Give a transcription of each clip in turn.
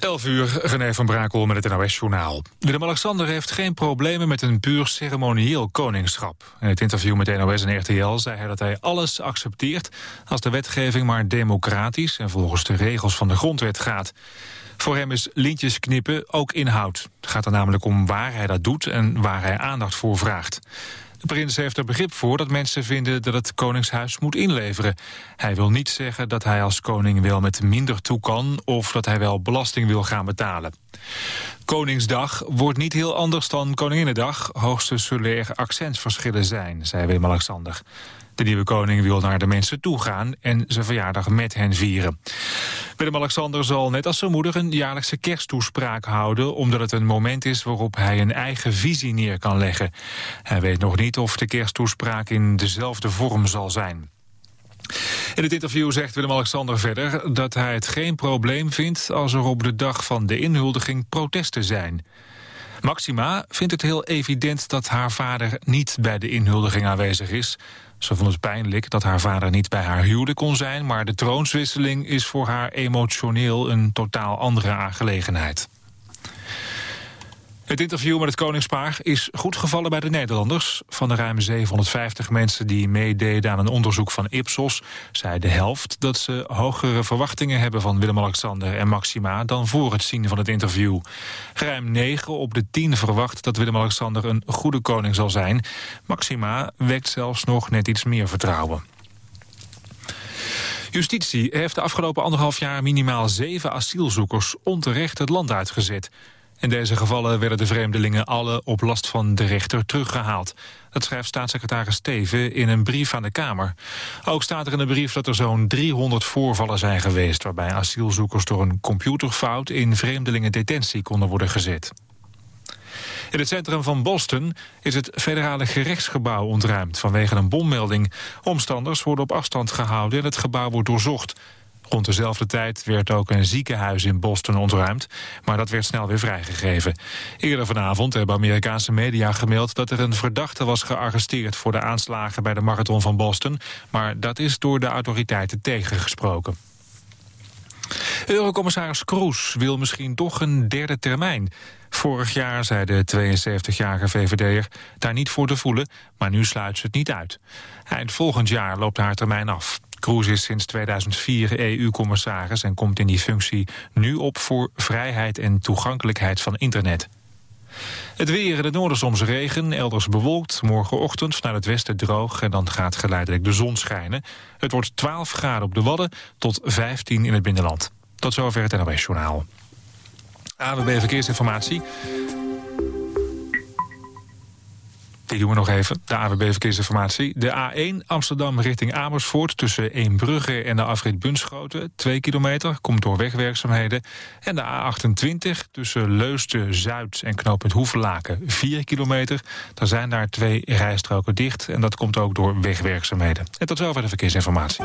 11 uur, René van Brakel met het NOS-journaal. Willem-Alexander heeft geen problemen met een puur ceremonieel koningschap. In het interview met NOS en RTL zei hij dat hij alles accepteert... als de wetgeving maar democratisch en volgens de regels van de grondwet gaat. Voor hem is lintjes knippen ook inhoud. Het gaat er namelijk om waar hij dat doet en waar hij aandacht voor vraagt. De prins heeft er begrip voor dat mensen vinden dat het koningshuis moet inleveren. Hij wil niet zeggen dat hij als koning wel met minder toe kan... of dat hij wel belasting wil gaan betalen. Koningsdag wordt niet heel anders dan Koninginnedag. Hoogste zullen er accentsverschillen zijn, zei Willem-Alexander. De nieuwe koning wil naar de mensen toe gaan en zijn verjaardag met hen vieren. Willem-Alexander zal net als zijn moeder een jaarlijkse kersttoespraak houden... omdat het een moment is waarop hij een eigen visie neer kan leggen. Hij weet nog niet of de kersttoespraak in dezelfde vorm zal zijn. In het interview zegt Willem-Alexander verder dat hij het geen probleem vindt... als er op de dag van de inhuldiging protesten zijn. Maxima vindt het heel evident dat haar vader niet bij de inhuldiging aanwezig is. Ze vond het pijnlijk dat haar vader niet bij haar huwelijk kon zijn... maar de troonswisseling is voor haar emotioneel een totaal andere aangelegenheid. Het interview met het koningspaar is goed gevallen bij de Nederlanders. Van de ruim 750 mensen die meededen aan een onderzoek van Ipsos... zei de helft dat ze hogere verwachtingen hebben van Willem-Alexander en Maxima... dan voor het zien van het interview. Ruim 9 op de 10 verwacht dat Willem-Alexander een goede koning zal zijn. Maxima wekt zelfs nog net iets meer vertrouwen. Justitie heeft de afgelopen anderhalf jaar minimaal zeven asielzoekers onterecht het land uitgezet. In deze gevallen werden de vreemdelingen alle op last van de rechter teruggehaald. Dat schrijft staatssecretaris Steven in een brief aan de Kamer. Ook staat er in de brief dat er zo'n 300 voorvallen zijn geweest... waarbij asielzoekers door een computerfout in vreemdelingendetentie konden worden gezet. In het centrum van Boston is het federale gerechtsgebouw ontruimd vanwege een bommelding. Omstanders worden op afstand gehouden en het gebouw wordt doorzocht. Rond dezelfde tijd werd ook een ziekenhuis in Boston ontruimd, maar dat werd snel weer vrijgegeven. Eerder vanavond hebben Amerikaanse media gemeld dat er een verdachte was gearresteerd voor de aanslagen bij de marathon van Boston, maar dat is door de autoriteiten tegengesproken. Eurocommissaris Kroes wil misschien toch een derde termijn. Vorig jaar zei de 72-jarige VVD'er daar niet voor te voelen, maar nu sluit ze het niet uit. Eind volgend jaar loopt haar termijn af. Kroes is sinds 2004 EU-commissaris en komt in die functie nu op voor vrijheid en toegankelijkheid van internet. Het weer in het noorden soms regen, elders bewolkt. Morgenochtend vanuit het westen droog en dan gaat geleidelijk de zon schijnen. Het wordt 12 graden op de Wadden tot 15 in het binnenland. Tot zover het NOS Journaal. AWB Verkeersinformatie. Die doen we nog even, de AWB Verkeersinformatie. De A1 Amsterdam richting Amersfoort tussen Eembrugge en de afrit Bunschoten. 2 kilometer, komt door wegwerkzaamheden. En de A28 tussen Leusden, Zuid en knooppunt Hoevelaken. 4 kilometer, daar zijn daar twee rijstroken dicht. En dat komt ook door wegwerkzaamheden. En tot zover de verkeersinformatie.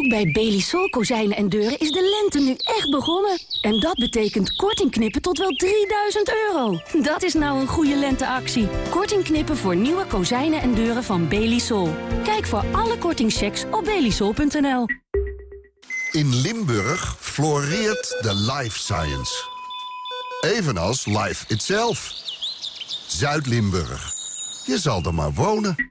Ook bij Belisol kozijnen en deuren is de lente nu echt begonnen. En dat betekent korting knippen tot wel 3000 euro. Dat is nou een goede lenteactie. Korting knippen voor nieuwe kozijnen en deuren van Belisol. Kijk voor alle kortingchecks op belisol.nl. In Limburg floreert de life science. Evenals life itself. Zuid-Limburg. Je zal er maar wonen.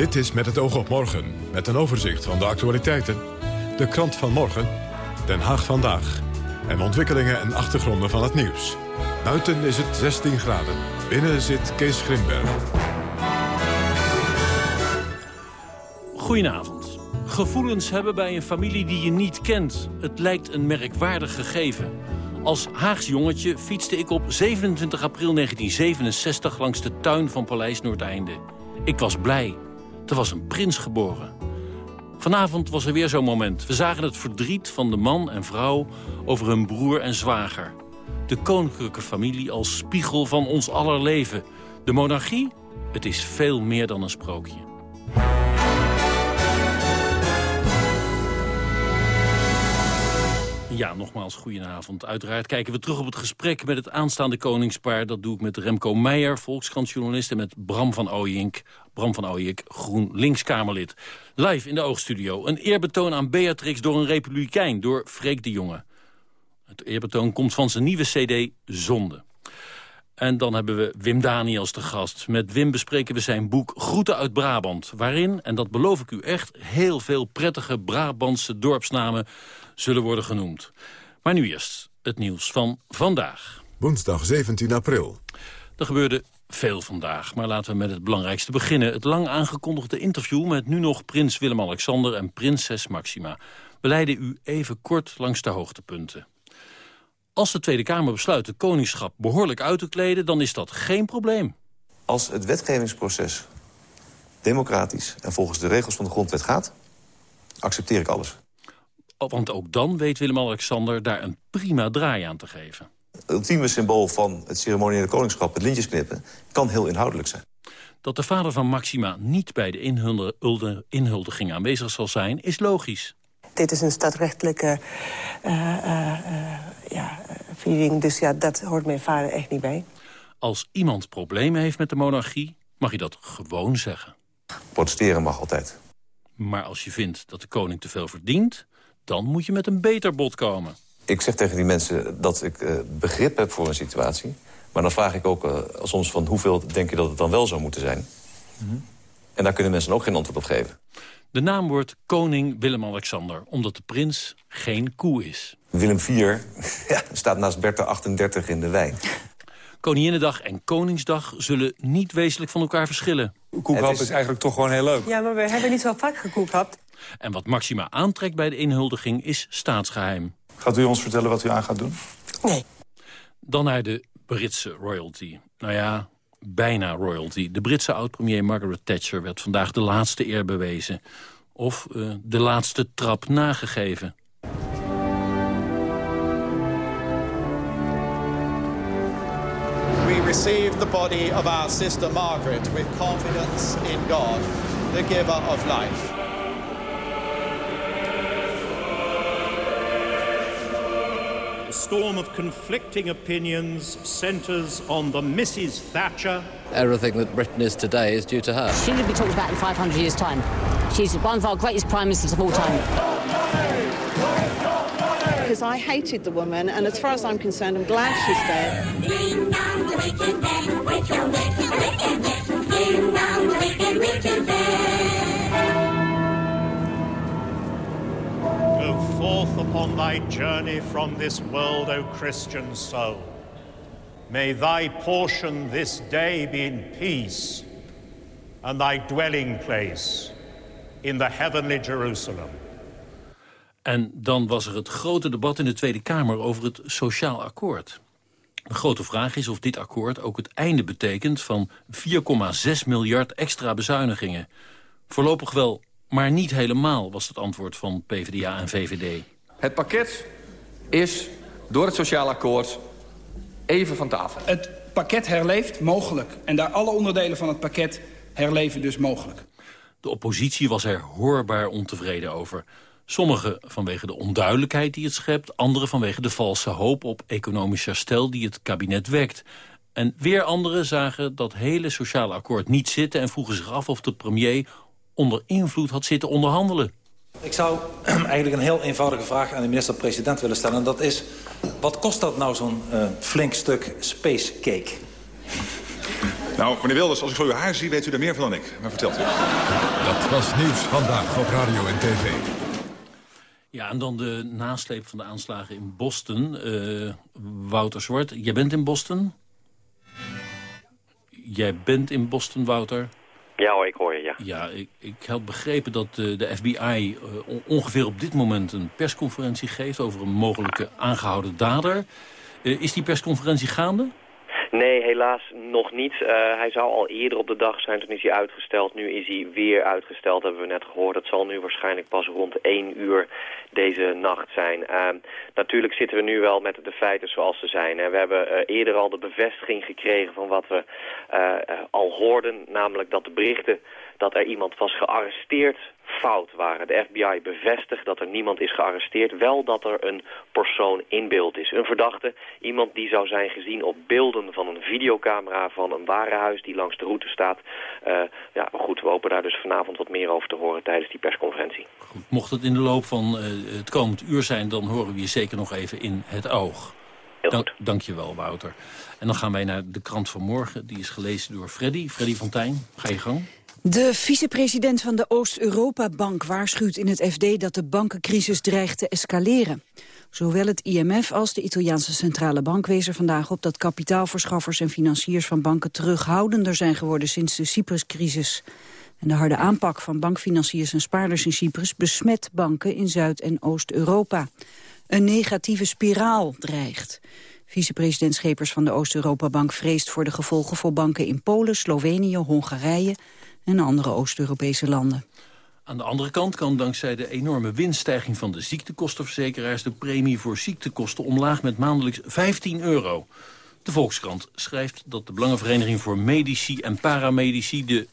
Dit is Met het oog op morgen, met een overzicht van de actualiteiten. De krant van morgen, Den Haag vandaag. En ontwikkelingen en achtergronden van het nieuws. Buiten is het 16 graden. Binnen zit Kees Grimberg. Goedenavond. Gevoelens hebben bij een familie die je niet kent. Het lijkt een merkwaardig gegeven. Als Haags jongetje fietste ik op 27 april 1967 langs de tuin van Paleis Noordeinde. Ik was blij. Er was een prins geboren. Vanavond was er weer zo'n moment. We zagen het verdriet van de man en vrouw over hun broer en zwager. De koninklijke familie als spiegel van ons aller leven. De monarchie? Het is veel meer dan een sprookje. Ja, nogmaals, goedenavond. Uiteraard kijken we terug op het gesprek met het aanstaande koningspaar. Dat doe ik met Remco Meijer, Volkskrantjournalist... en met Bram van Ooyink, Bram van Ooyink, GroenLinks-Kamerlid. Live in de Oogstudio. Een eerbetoon aan Beatrix door een republikein, door Freek de Jonge. Het eerbetoon komt van zijn nieuwe cd Zonde. En dan hebben we Wim Daniels te gast. Met Wim bespreken we zijn boek Groeten uit Brabant. Waarin, en dat beloof ik u echt, heel veel prettige Brabantse dorpsnamen zullen worden genoemd. Maar nu eerst het nieuws van vandaag. Woensdag 17 april. Er gebeurde veel vandaag, maar laten we met het belangrijkste beginnen. Het lang aangekondigde interview met nu nog prins Willem-Alexander en prinses Maxima. We leiden u even kort langs de hoogtepunten. Als de Tweede Kamer besluit het koningschap behoorlijk uit te kleden... dan is dat geen probleem. Als het wetgevingsproces democratisch en volgens de regels van de grondwet gaat... accepteer ik alles. Want ook dan weet Willem-Alexander daar een prima draai aan te geven. Het ultieme symbool van het ceremoniële koningschap, het lintjes knippen... kan heel inhoudelijk zijn. Dat de vader van Maxima niet bij de inhulde, inhuldiging aanwezig zal zijn, is logisch. Dit is een stadrechtelijke uh, uh, ja, viering, dus ja, dat hoort mijn vader echt niet bij. Als iemand problemen heeft met de monarchie, mag je dat gewoon zeggen. Protesteren mag altijd. Maar als je vindt dat de koning te veel verdient... dan moet je met een beter bod komen. Ik zeg tegen die mensen dat ik uh, begrip heb voor een situatie. Maar dan vraag ik ook uh, soms van hoeveel denk je dat het dan wel zou moeten zijn. Mm -hmm. En daar kunnen mensen ook geen antwoord op geven. De naam wordt koning Willem-Alexander, omdat de prins geen koe is. Willem IV ja, staat naast Bertha 38 in de wei. Koninginnedag en Koningsdag zullen niet wezenlijk van elkaar verschillen. Koekhap is... is eigenlijk toch gewoon heel leuk. Ja, maar we hebben niet zo vaak gekoekhapt. En wat Maxima aantrekt bij de inhuldiging is staatsgeheim. Gaat u ons vertellen wat u aan gaat doen? Nee. Dan naar de Britse royalty. Nou ja, bijna royalty. De Britse oud-premier Margaret Thatcher werd vandaag de laatste eer bewezen. Of uh, de laatste trap nagegeven. We receive the body of our sister Margaret with confidence in God, the giver of life. The storm of conflicting opinions centres on the Mrs. Thatcher. Everything that Britain is today is due to her. She will be talked about in 500 years' time. She's one of our greatest prime ministers of all time. Because I hated the woman, and as far as I'm concerned, I'm glad she's dead. Go forth upon thy journey from this world, O Christian soul. May thy portion this day be in peace, and thy dwelling place in the heavenly Jerusalem. En dan was er het grote debat in de Tweede Kamer over het sociaal akkoord. De grote vraag is of dit akkoord ook het einde betekent van 4,6 miljard extra bezuinigingen. Voorlopig wel, maar niet helemaal, was het antwoord van PvdA en VVD. Het pakket is door het sociaal akkoord even van tafel. Het pakket herleeft? Mogelijk. En daar alle onderdelen van het pakket herleven dus mogelijk. De oppositie was er hoorbaar ontevreden over. Sommigen vanwege de onduidelijkheid die het schept... anderen vanwege de valse hoop op economisch herstel die het kabinet wekt. En weer anderen zagen dat hele sociale akkoord niet zitten... en vroegen zich af of de premier onder invloed had zitten onderhandelen. Ik zou eigenlijk een heel eenvoudige vraag aan de minister-president willen stellen. En dat is, wat kost dat nou zo'n uh, flink stuk space cake? Nou, meneer Wilders, als ik zo uw haar zie, weet u er meer van dan ik. Maar vertelt u. Dat was Nieuws Vandaag op Radio en TV. Ja, en dan de nasleep van de aanslagen in Boston. Uh, Wouter Zwart, jij bent in Boston? Jij bent in Boston, Wouter? Ja hoor, ik hoor je, ja. Ik, ik had begrepen dat de, de FBI uh, ongeveer op dit moment een persconferentie geeft... over een mogelijke aangehouden dader. Uh, is die persconferentie gaande? Nee, helaas nog niet. Hij zou al eerder op de dag zijn, toen is hij uitgesteld. Nu is hij weer uitgesteld, hebben we net gehoord. Het zal nu waarschijnlijk pas rond 1 uur deze nacht zijn. Uh, natuurlijk zitten we nu wel met de feiten zoals ze zijn. We hebben uh, eerder al de bevestiging gekregen van wat we al hoorden. Namelijk dat de berichten dat er iemand was gearresteerd fout waren. De FBI bevestigt dat er niemand is gearresteerd. Wel dat er een persoon in beeld is. Een verdachte, iemand die zou zijn gezien op beelden van een videocamera van een warenhuis die langs de route staat. Ja, goed, we hopen daar dus vanavond wat meer over te horen tijdens die persconferentie. Mocht het in de loop van het komend uur zijn, dan horen we je zeker nog even in het oog. Heel goed. Dank je wel, Wouter. En dan gaan wij naar de krant van morgen. Die is gelezen door Freddy. Freddy Fontijn, ga je gang. De vicepresident van de Oost-Europa-bank waarschuwt in het FD dat de bankencrisis dreigt te escaleren. Zowel het IMF als de Italiaanse Centrale Bank wezen vandaag op dat kapitaalverschaffers en financiers van banken terughoudender zijn geworden sinds de Cypruscrisis. En de harde aanpak van bankfinanciers en spaarders in Cyprus besmet banken in Zuid- en Oost-Europa. Een negatieve spiraal dreigt. Vicepresident Schepers van de Oost-Europa-bank vreest voor de gevolgen voor banken in Polen, Slovenië, Hongarije en andere Oost-Europese landen. Aan de andere kant kan dankzij de enorme winststijging van de ziektekostenverzekeraars... de premie voor ziektekosten omlaag met maandelijks 15 euro. De Volkskrant schrijft dat de Belangenvereniging voor Medici en Paramedici, de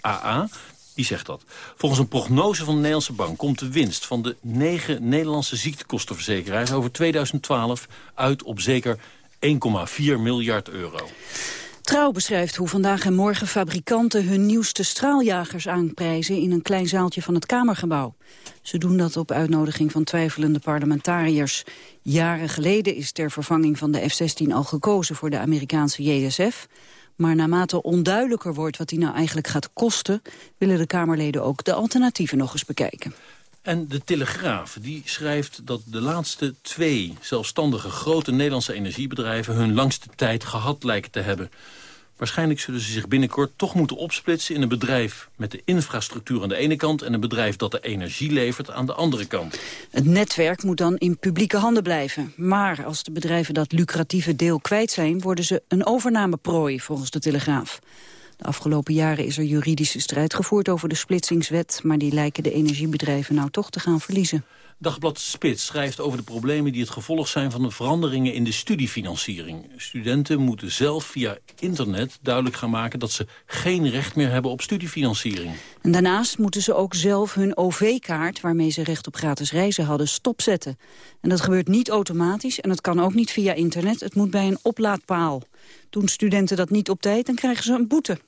VVAA, die zegt dat. Volgens een prognose van de Nederlandse Bank komt de winst van de negen Nederlandse ziektekostenverzekeraars over 2012 uit op zeker 1,4 miljard euro. Trouw beschrijft hoe vandaag en morgen fabrikanten hun nieuwste straaljagers aanprijzen in een klein zaaltje van het Kamergebouw. Ze doen dat op uitnodiging van twijfelende parlementariërs. Jaren geleden is ter vervanging van de F-16 al gekozen voor de Amerikaanse JSF. Maar naarmate onduidelijker wordt wat die nou eigenlijk gaat kosten... willen de Kamerleden ook de alternatieven nog eens bekijken. En de Telegraaf die schrijft dat de laatste twee zelfstandige grote Nederlandse energiebedrijven hun langste tijd gehad lijken te hebben. Waarschijnlijk zullen ze zich binnenkort toch moeten opsplitsen in een bedrijf met de infrastructuur aan de ene kant en een bedrijf dat de energie levert aan de andere kant. Het netwerk moet dan in publieke handen blijven. Maar als de bedrijven dat lucratieve deel kwijt zijn, worden ze een overnameprooi volgens de Telegraaf. De afgelopen jaren is er juridische strijd gevoerd over de splitsingswet... maar die lijken de energiebedrijven nou toch te gaan verliezen. Dagblad Spits schrijft over de problemen die het gevolg zijn van de veranderingen in de studiefinanciering. Studenten moeten zelf via internet duidelijk gaan maken dat ze geen recht meer hebben op studiefinanciering. En daarnaast moeten ze ook zelf hun OV-kaart, waarmee ze recht op gratis reizen hadden, stopzetten. En dat gebeurt niet automatisch en het kan ook niet via internet, het moet bij een oplaadpaal. Doen studenten dat niet op tijd, dan krijgen ze een boete.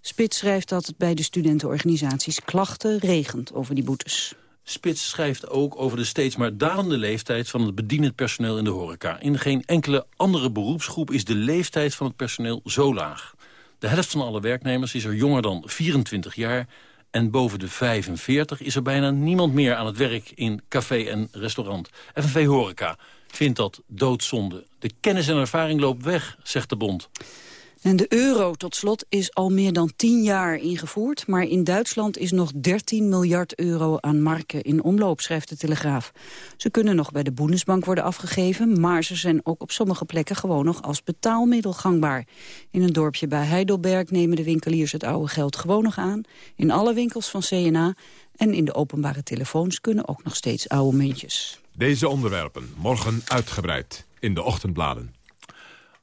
Spits schrijft dat het bij de studentenorganisaties klachten regent over die boetes. Spits schrijft ook over de steeds maar dalende leeftijd van het bedienend personeel in de horeca. In geen enkele andere beroepsgroep is de leeftijd van het personeel zo laag. De helft van alle werknemers is er jonger dan 24 jaar... en boven de 45 is er bijna niemand meer aan het werk in café en restaurant. FNV Horeca vindt dat doodzonde. De kennis en ervaring loopt weg, zegt de bond. En de euro tot slot is al meer dan 10 jaar ingevoerd... maar in Duitsland is nog 13 miljard euro aan marken in omloop, schrijft de Telegraaf. Ze kunnen nog bij de Bundesbank worden afgegeven... maar ze zijn ook op sommige plekken gewoon nog als betaalmiddel gangbaar. In een dorpje bij Heidelberg nemen de winkeliers het oude geld gewoon nog aan. In alle winkels van CNA en in de openbare telefoons kunnen ook nog steeds oude muntjes. Deze onderwerpen morgen uitgebreid in de ochtendbladen.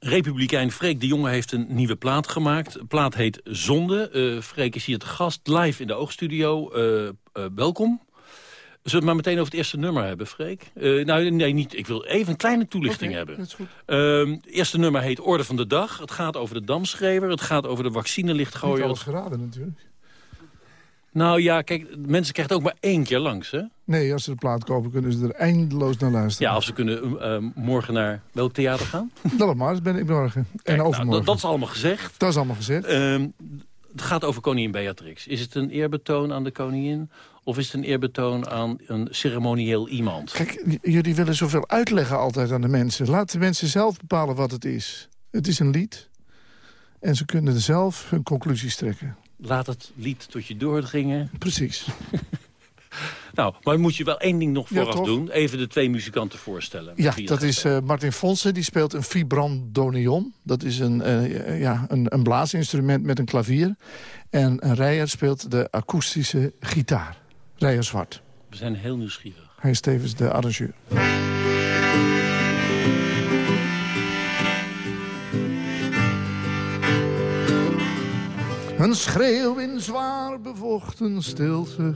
Republikein Freek de Jonge heeft een nieuwe plaat gemaakt. De plaat heet Zonde. Uh, Freek is hier te gast, live in de oogstudio. Uh, uh, welkom. Zullen we het maar meteen over het eerste nummer hebben, Freek? nou, nee, niet. Ik wil even een kleine toelichting hebben. Dat is goed. Uh, het eerste nummer heet Orde van de Dag. Het gaat over de damschrever. Het gaat over de vaccinelichtgooier. Niet alles geraden natuurlijk. Nou ja, kijk, mensen krijgen het ook maar één keer langs, hè? Nee, als ze de plaat kopen kunnen ze er eindeloos naar luisteren. Ja, of ze kunnen uh, morgen naar welk theater gaan? Dat maar, dat ben ik morgen. Kijk, en nou, overmorgen. dat, dat, is allemaal gezegd. Dat is allemaal gezegd. Uh, het gaat over koningin Beatrix. Is het een eerbetoon aan de koningin? Of is het een eerbetoon aan een ceremonieel iemand? Kijk, jullie willen zoveel uitleggen altijd aan de mensen. Laat de mensen zelf bepalen wat het is. Het is een lied. En ze kunnen zelf hun conclusies trekken. Laat het lied tot je doordringen. Precies. nou, maar moet je wel één ding nog vooraf ja, doen. Even de twee muzikanten voorstellen. Ja, dat is uh, Martin Fonse. Die speelt een vibrandonion. Dat is een, uh, ja, een, een blaasinstrument met een klavier. En Rijer speelt de akoestische gitaar. Rijer Zwart. We zijn heel nieuwsgierig. Hij is tevens de arrangeur. Een schreeuw in zwaar bevochten stilte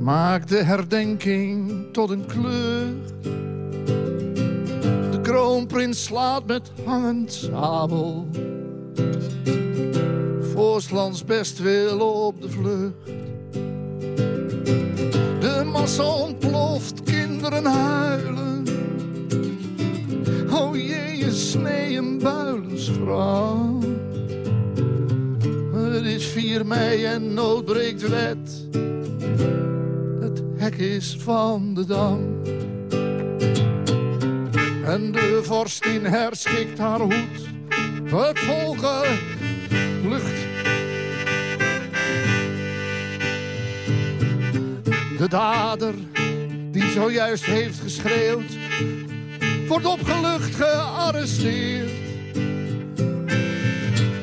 Maakt de herdenking tot een kleur. De kroonprins slaat met hangend sabel Voorslands best wil op de vlucht. De massa ontploft, kinderen huilen. O jee, je snee een builensgraf het is 4 mei en nood breekt wet. Het hek is van de dam. En de vorstin herschikt haar hoed. Het volk lucht. De dader die zojuist heeft geschreeuwd. Wordt opgelucht gearresteerd.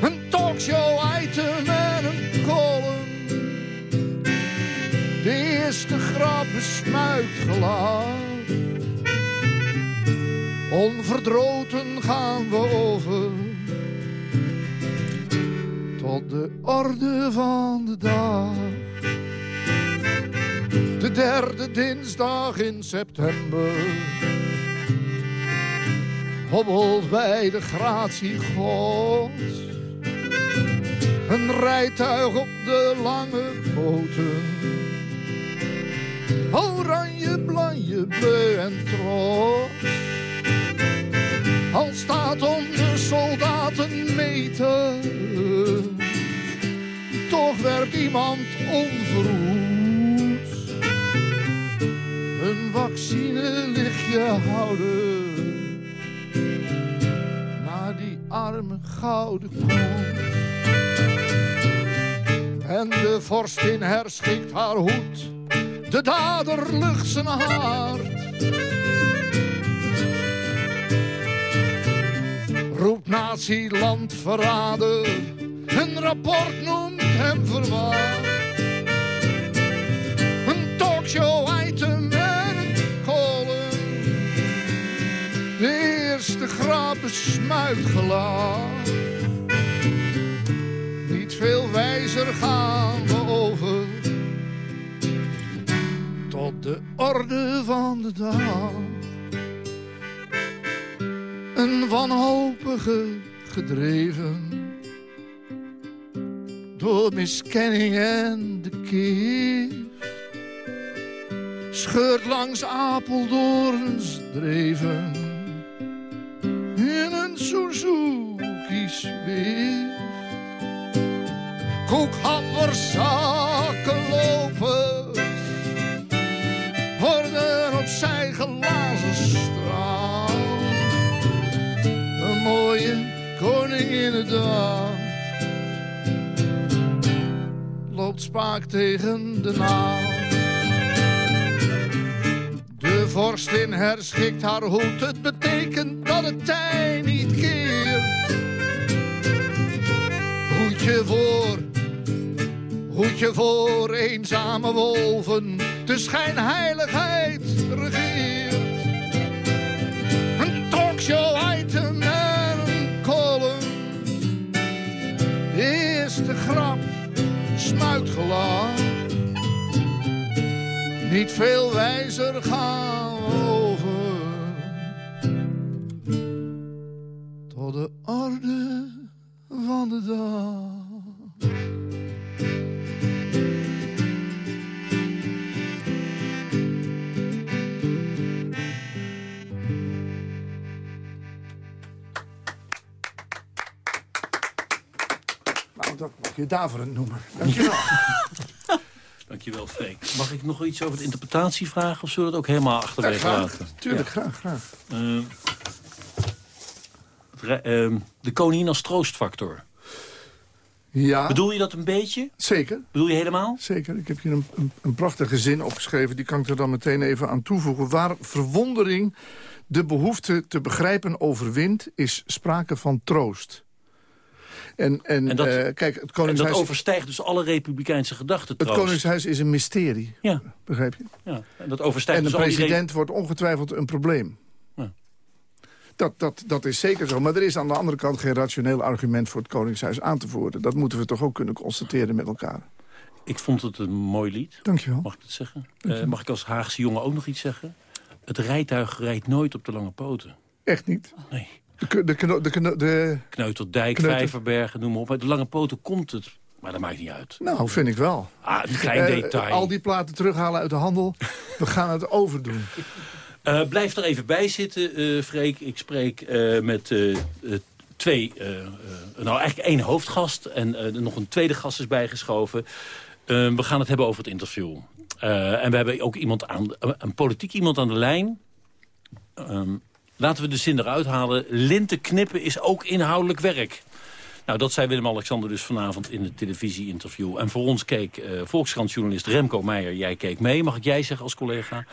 Een talkshow item en een column. De eerste grap besmuikt gelaat. Onverdroten gaan we over. Tot de orde van de dag. De derde dinsdag in september. Hobbelt bij de gratie gods een rijtuig op de lange poten. Oranje, blanje, bleu en trots. Al staat om de soldaten meten. Toch werd iemand onverhoeds. Een vaccinelichtje houden. Naar die arme gouden kont. En de vorstin herschikt haar hoed. De dader lucht zijn hart. Roept nazi-land. Een rapport noemt hem verwaard. Een talkshow-item en een column. De eerste grap besmuit gelaat orde van de dag. Een wanhopige gedreven door miskenning en de keer scheurt langs Apeldoorns dreven in een Suzuki sfeer koekhappers, tegen de naal. De vorstin herschikt haar hoed, het betekent dat het tij niet keert. Hoedje voor Hoedje voor eenzame wolven, de schijnheiligheid regeert. Een show item en een kolen. De eerste grap gelaat. Niet veel wijzer gaan over. Tot de orde van de dag. Dat mag je daverend noemen. Dankjewel. Dankjewel, Freek. Mag ik nog iets over de interpretatie vragen... of zullen we het ook helemaal achterwege Ja, graag. laten? Tuurlijk, graag, graag. Eh, het ehm, de koningin als troostfactor. Ja. Bedoel je dat een beetje? Zeker. Bedoel je helemaal? Zeker. Ik heb hier een, een, een prachtige zin opgeschreven. Die kan ik er dan meteen even aan toevoegen. Waar verwondering de behoefte te begrijpen overwint... is sprake van troost. En, en, En dat- eh, kijk, het En dat Koningshuis, overstijgt dus alle republikeinse gedachten het. Koningshuis is een mysterie. Ja. Begrijp je? Ja, en dat overstijgt En de dus die president wordt ongetwijfeld een probleem. Ja. Dat, dat, dat is zeker zo. Maar er is aan de andere kant geen rationeel argument voor het Koningshuis aan te voeren. Dat moeten we toch ook kunnen constateren met elkaar. Ik vond het een mooi lied. Dankjewel. Mag ik dat zeggen? Eh, mag ik als Haagse jongen ook nog iets zeggen? Het rijtuig rijdt nooit op de lange poten. Echt niet? Nee. De, de, kno- de, kno- de, Kneuteldijk, Kneuter- Vijverbergen, noem maar op. Met de lange poten komt het. Maar dat maakt niet uit. nou, vind ik wel. Ah, een klein Eh, detail. al die platen terughalen uit de handel. We gaan het overdoen. Eh, blijf er even bij zitten, eh Freek. Ik spreek met twee, nou eigenlijk één hoofdgast. En nog een tweede gast is bijgeschoven. We gaan het hebben over het interview. En we hebben ook iemand aan, een politiek iemand aan de lijn. Ehm, laten we de zin eruit halen. Linten knippen is ook inhoudelijk werk. Nou, dat zei Willem-Alexander dus vanavond in het televisie-interview. En voor ons keek eh Volkskrant-journalist Remco Meijer. Jij keek mee, mag ik jij zeggen als collega?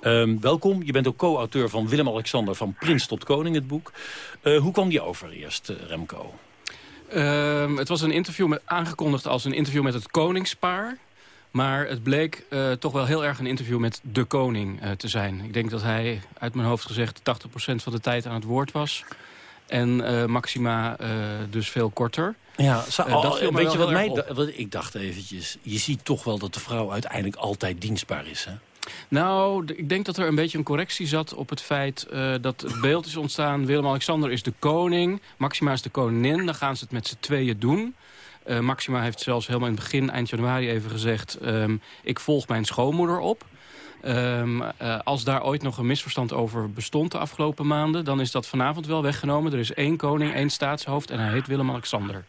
Ehm, welkom, je bent ook co-auteur van Willem-Alexander... van Prins tot Koning, het boek. Eh, hoe kwam die over eerst, eh, Remco? Ehm, het was een interview met, aangekondigd als een interview met het koningspaar. Maar het bleek eh, toch wel heel erg een interview met de koning eh, te zijn. Ik denk dat hij, uit mijn hoofd gezegd, 80% van de tijd aan het woord was. En eh, Maxima dus veel korter. Ja, dat me weet je wat mij... wat ik dacht eventjes, je ziet toch wel dat de vrouw uiteindelijk altijd dienstbaar is, hè? Nou, ik denk dat er een beetje een correctie zat op het feit dat het beeld is ontstaan. Willem-Alexander is de koning, Maxima is de koningin. Dan gaan ze het met z'n tweeën doen. Eh, Maxima heeft zelfs helemaal in het begin, eind januari even gezegd... ehm, ik volg mijn schoonmoeder op. Ehm, eh, als daar ooit nog een misverstand over bestond de afgelopen maanden... dan is dat vanavond wel weggenomen. Er is één koning, één staatshoofd en hij heet Willem-Alexander.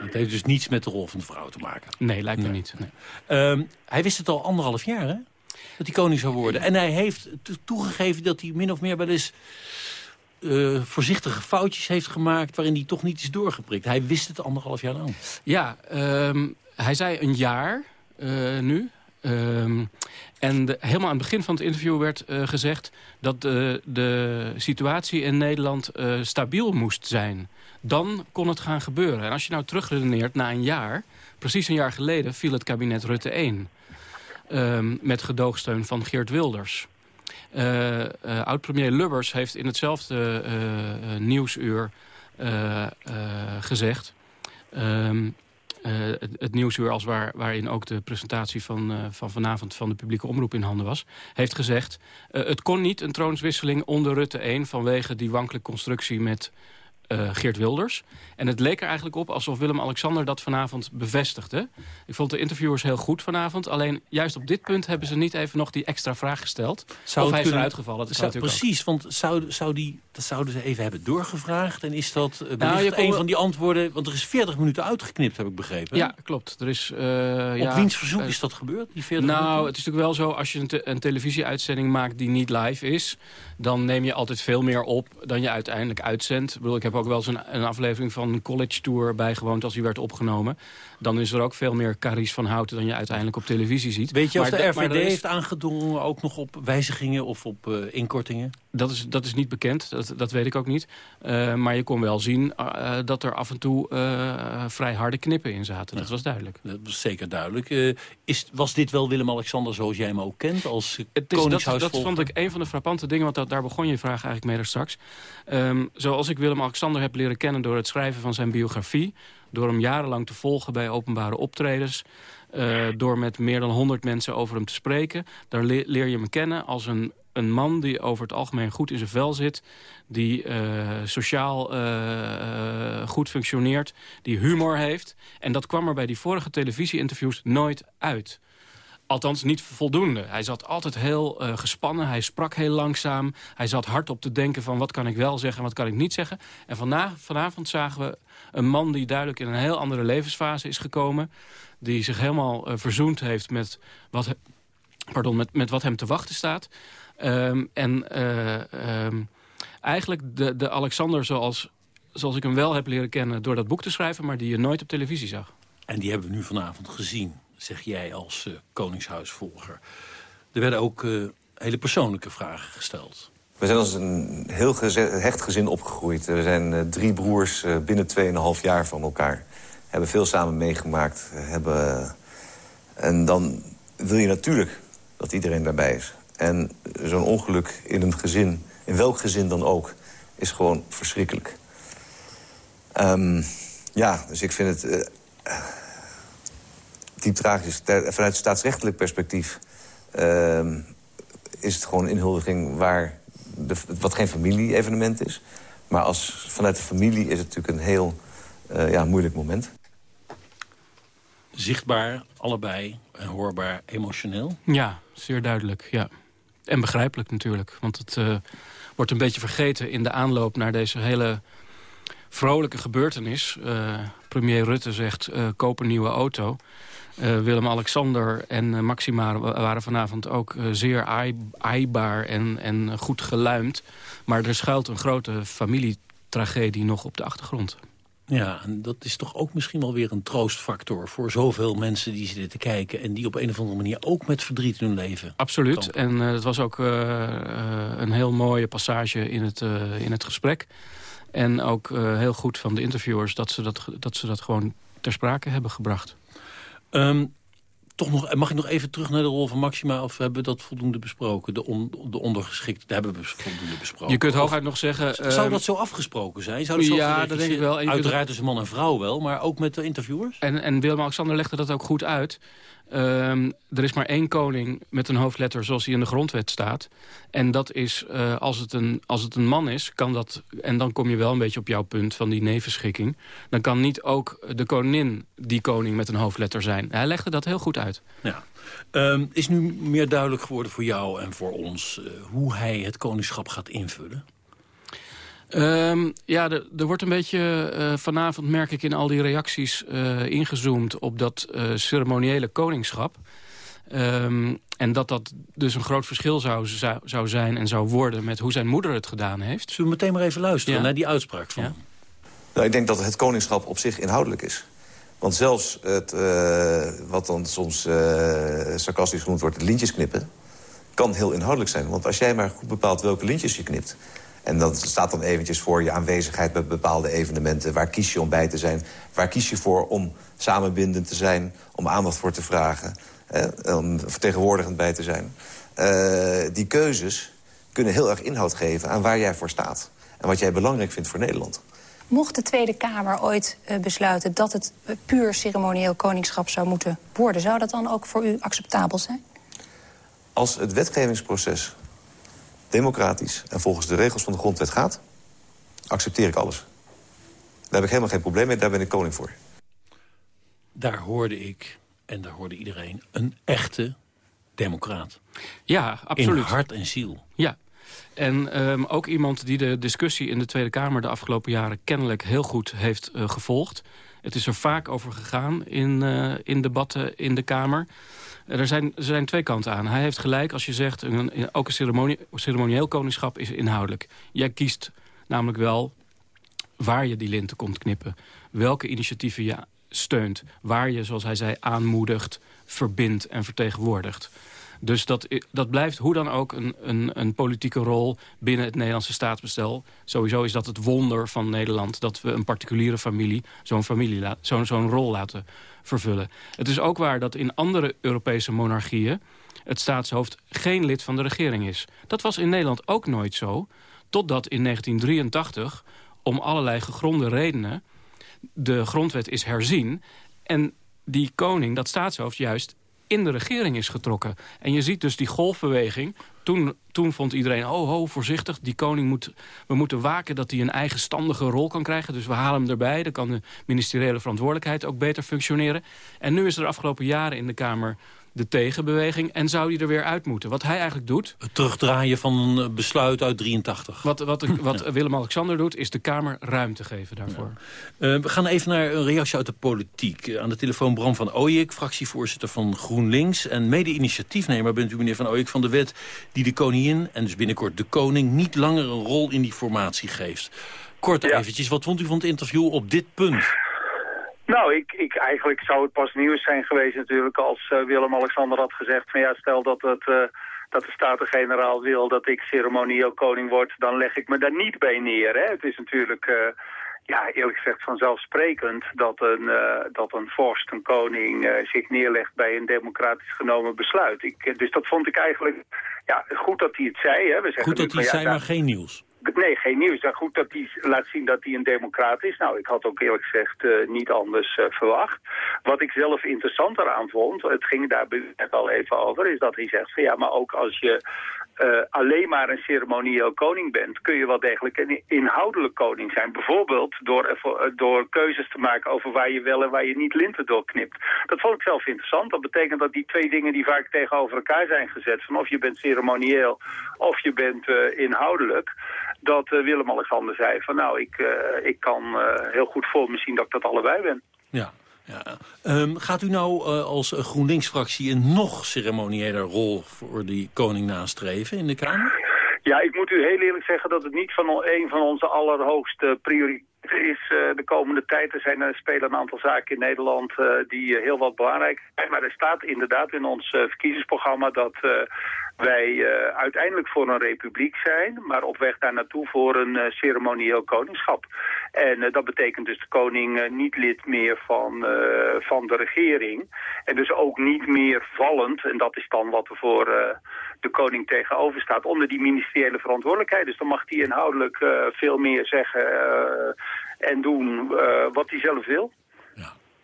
Het heeft dus niets met de rol van de vrouw te maken. Nee, lijkt me niet. Nee. Ehm, hij wist het al anderhalf jaar, hè? Dat hij koning zou worden. En hij heeft to- toegegeven dat hij min of meer wel eens... eh, voorzichtige foutjes heeft gemaakt... waarin hij toch niet is doorgeprikt. Hij wist het anderhalf jaar lang. Ja, ehm, hij zei een jaar eh, nu. Ehm, en helemaal aan het begin van het interview werd eh, gezegd... dat de, de situatie in Nederland stabiel moest zijn. Dan kon het gaan gebeuren. En als je nou terugredeneert na een jaar... precies een jaar geleden viel het kabinet Rutte 1. ehm, met gedoogsteun van Geert Wilders. Eh, eh, Oud-premier Lubbers heeft in hetzelfde eh, nieuwsuur gezegd... ehm, eh, het, nieuwsuur als waar, waarin ook de presentatie van, van vanavond van de publieke omroep in handen was, heeft gezegd... het kon niet een troonswisseling onder Rutte 1 vanwege die wankele constructie met eh, Geert Wilders. En het leek er eigenlijk op alsof Willem-Alexander dat vanavond bevestigde. Ik vond de interviewers heel goed vanavond. Alleen juist op dit punt hebben ze niet even nog die extra vraag gesteld. of hij is kunnen- eruit gevallen. Dat Zou, precies, want zou, zou die, dat zouden ze even hebben doorgevraagd. En is dat uh, Nou, je een van die antwoorden... Want er is 40 minuten uitgeknipt, heb ik begrepen. Ja, klopt. Er is, eh, Op ja, wiens verzoek eh, is dat gebeurd? Die 40 nou, minuten? het is natuurlijk wel zo, als je een, te- een televisieuitzending maakt die niet live is... dan neem je altijd veel meer op dan je uiteindelijk uitzendt. Ik, bedoel, ik heb ook wel eens een, een aflevering van een college tour bijgewoond als die werd opgenomen. Dan is er ook veel meer Caries van Houten dan je uiteindelijk op televisie ziet. Weet je of Maar de RVD is- heeft aangedrongen ook nog op wijzigingen of op eh, inkortingen? Dat is, dat is niet bekend, dat, dat weet ik ook niet. Eh, maar je kon wel zien eh, dat er af en toe vrij harde knippen in zaten. Dat was duidelijk. Dat was zeker duidelijk. Is, was dit wel Willem-Alexander zoals jij hem ook kent als Het is, dat, dat vond ik een van de frappante dingen, want dat, daar begon je vraag eigenlijk mee daar straks. Ehm, zoals ik Willem-Alexander heb leren kennen door het schrijven van zijn biografie... door hem jarenlang te volgen bij openbare optredens... eh, door met meer dan honderd mensen over hem te spreken. Daar le- leer je hem kennen als een, een man die over het algemeen goed in zijn vel zit... die eh, sociaal eh, goed functioneert, die humor heeft. En dat kwam er bij die vorige televisieinterviews nooit uit. Althans, niet voldoende. Hij zat altijd heel eh, gespannen. Hij sprak heel langzaam. Hij zat hard op te denken van wat kan ik wel zeggen en wat kan ik niet zeggen. En vanavond zagen we een man die duidelijk in een heel andere levensfase is gekomen. Die zich helemaal eh, verzoend heeft met wat, pardon, met, met wat hem te wachten staat. Ehm, en eh, ehm, eigenlijk de, de Alexander zoals, zoals ik hem wel heb leren kennen door dat boek te schrijven... maar die je nooit op televisie zag. En die hebben we nu vanavond gezien, zeg jij als eh, koningshuisvolger. Er werden ook eh, hele persoonlijke vragen gesteld. We zijn als een heel hecht gezin opgegroeid. We zijn eh, drie broers binnen 2,5 jaar van elkaar. Hebben veel samen meegemaakt. Hebben... En dan wil je natuurlijk dat iedereen daarbij is. En zo'n ongeluk in een gezin, in welk gezin dan ook, is gewoon verschrikkelijk. Ehm, ja, dus ik vind het diep tragisch. Ter- Vanuit staatsrechtelijk perspectief ehm, is het gewoon een inhuldiging waar de, wat geen familie-evenement is. Maar als, vanuit de familie is het natuurlijk een heel eh, ja, moeilijk moment. Zichtbaar, allebei en hoorbaar emotioneel. Ja, zeer duidelijk, ja. En begrijpelijk natuurlijk, want het eh, wordt een beetje vergeten... in de aanloop naar deze hele vrolijke gebeurtenis. Eh, premier Rutte zegt, eh, koop een nieuwe auto. Eh, Willem-Alexander en eh, Maxima wa- waren vanavond ook eh, zeer aai- aaibaar en, en goed geluimd. Maar er schuilt een grote familietragedie nog op de achtergrond. Ja, en dat is toch ook misschien wel weer een troostfactor... voor zoveel mensen die zitten te kijken... en die op een of andere manier ook met verdriet in hun leven. Absoluut. En het was ook een heel mooie passage in het, in het gesprek. En ook heel goed van de interviewers dat ze dat, dat ze dat gewoon ter sprake hebben gebracht. Ehm, toch nog, mag ik nog even terug naar de rol van Maxima... of hebben we dat voldoende besproken? De, on, de ondergeschikte, hebben we voldoende besproken. Je kunt hooguit nog zeggen... Zou ehm, dat zo afgesproken zijn? Zou dat Ja, dat denk ik wel. Kunt- Uiteraard tussen man en vrouw wel, maar ook met de interviewers? En, en Willem-Alexander legde dat ook goed uit. Ehm, er is maar één koning met een hoofdletter zoals die in de grondwet staat. En dat is, eh, als, het een, als het een man is, kan dat... en dan kom je wel een beetje op jouw punt van die nevenschikking... dan kan niet ook de koningin die koning met een hoofdletter zijn. Hij legde dat heel goed uit. Ja. Ehm, is nu meer duidelijk geworden voor jou en voor ons... eh, hoe hij het koningschap gaat invullen? Ehm, ja, er, er wordt een beetje eh, vanavond, merk ik in al die reacties... eh, ingezoomd op dat eh, ceremoniële koningschap. Ehm, en dat dat dus een groot verschil zou, zou, zou zijn en zou worden... met hoe zijn moeder het gedaan heeft. Zullen we meteen maar even luisteren Ja. naar die uitspraak van Ja. Nou, ik denk dat het koningschap op zich inhoudelijk is. Want zelfs het, eh, wat dan soms eh, sarcastisch genoemd wordt, het lintjes knippen... kan heel inhoudelijk zijn. Want als jij maar goed bepaalt welke lintjes je knipt... en dat staat dan eventjes voor je aanwezigheid bij bepaalde evenementen... waar kies je om bij te zijn? Waar kies je voor om samenbindend te zijn? Om aandacht voor te vragen? eh, om vertegenwoordigend bij te zijn? Eh, die keuzes kunnen heel erg inhoud geven aan waar jij voor staat. En wat jij belangrijk vindt voor Nederland. Mocht de Tweede Kamer ooit eh, besluiten dat het eh, puur ceremonieel koningschap zou moeten worden... zou dat dan ook voor u acceptabel zijn? Als het wetgevingsproces democratisch en volgens de regels van de grondwet gaat... accepteer ik alles. Daar heb ik helemaal geen probleem mee, daar ben ik koning voor. Daar hoorde ik, en daar hoorde iedereen, een echte democraat. Ja, absoluut. In hart en ziel. Ja. En ehm, ook iemand die de discussie in de Tweede Kamer de afgelopen jaren kennelijk heel goed heeft eh, gevolgd. Het is er vaak over gegaan in, eh, in debatten in de Kamer. Er zijn, er zijn twee kanten aan. Hij heeft gelijk als je zegt, een, ook een ceremonie, ceremonieel koningschap is inhoudelijk. Jij kiest namelijk wel waar je die linten komt knippen. Welke initiatieven je steunt. Waar je, zoals hij zei, aanmoedigt, verbindt en vertegenwoordigt. Dus dat, dat blijft hoe dan ook een, een, een politieke rol binnen het Nederlandse staatsbestel. Sowieso is dat het wonder van Nederland... dat we een particuliere familie zo'n familie zo'n rol laten vervullen. Het is ook waar dat in andere Europese monarchieën... het staatshoofd geen lid van de regering is. Dat was in Nederland ook nooit zo. Totdat in 1983, om allerlei gegronde redenen... de grondwet is herzien... en die koning, dat staatshoofd, juist in de regering is getrokken. En je ziet dus die golfbeweging. Toen, toen vond iedereen, oh ho, voorzichtig, die koning moet... we moeten waken dat hij een eigenstandige rol kan krijgen. Dus we halen hem erbij. Dan kan de ministeriële verantwoordelijkheid ook beter functioneren. En nu is er de afgelopen jaren in de Kamer de tegenbeweging en zou die er weer uit moeten. Wat hij eigenlijk doet... Het terugdraaien van een besluit uit 83. Wat, wat, wat Willem-Alexander doet, is de Kamer ruimte geven daarvoor. Uh, we gaan even naar een reactie uit de politiek. Uh, aan de telefoon Bram van Ooyek, fractievoorzitter van GroenLinks... en mede-initiatiefnemer bent u, meneer van Ooyek, van de wet... die de koningin, en dus binnenkort de koning... niet langer een rol in die formatie geeft. Kort eventjes, wat vond u van het interview op dit punt? Nou, ik, ik, eigenlijk zou het pas nieuws zijn geweest natuurlijk als uh, Willem-Alexander had gezegd van ja, stel dat het... Uh, dat de Staten-Generaal wil dat ik ceremonieel koning word, dan leg ik me daar niet bij neer. Hè? Het is natuurlijk, uh, ja, eerlijk gezegd vanzelfsprekend dat een, dat een vorst, een koning, zich neerlegt bij een democratisch genomen besluit. Ik, dus dat vond ik eigenlijk, ja, goed dat hij het zei. Hè? We zeggen goed dat hij het zei, maar geen nieuws. Nee, geen nieuws. Ja, goed dat hij laat zien dat hij een democraat is. Nou, ik had ook eerlijk gezegd uh, niet anders uh, verwacht. Wat ik zelf interessanter aan vond, het ging daar net al even over, is dat hij zegt van ja, maar ook als je uh, alleen maar een ceremonieel koning bent, kun je wel degelijk een inhoudelijk koning zijn. Bijvoorbeeld door, door keuzes te maken over waar je wel en waar je niet linten doorknipt. Dat vond ik zelf interessant. Dat betekent dat die twee dingen die vaak tegenover elkaar zijn gezet, van of je bent ceremonieel of je bent inhoudelijk, dat uh, Willem-Alexander zei van nou, ik, uh, ik kan uh, heel goed voor me zien dat ik dat allebei ben. Ja. Ja. Um, gaat u nou als GroenLinks-fractie een nog ceremoniële rol voor die koning nastreven in de Kamer? Ja, ik moet u heel eerlijk zeggen dat het niet van een van onze allerhoogste prioriteiten is uh, de komende tijd. Er, zijn, er spelen een aantal zaken in Nederland uh, die heel wat belangrijk zijn. Maar er staat inderdaad in ons verkiezingsprogramma dat wij uh, uiteindelijk voor een republiek zijn, maar op weg daar naartoe voor een uh, ceremonieel koningschap. En uh, dat betekent dus de koning niet lid meer van, van de regering. En dus ook niet meer vallend, en dat is dan wat er voor de koning tegenover staat, onder die ministeriële verantwoordelijkheid. Dus dan mag hij inhoudelijk veel meer zeggen en doen wat hij zelf wil.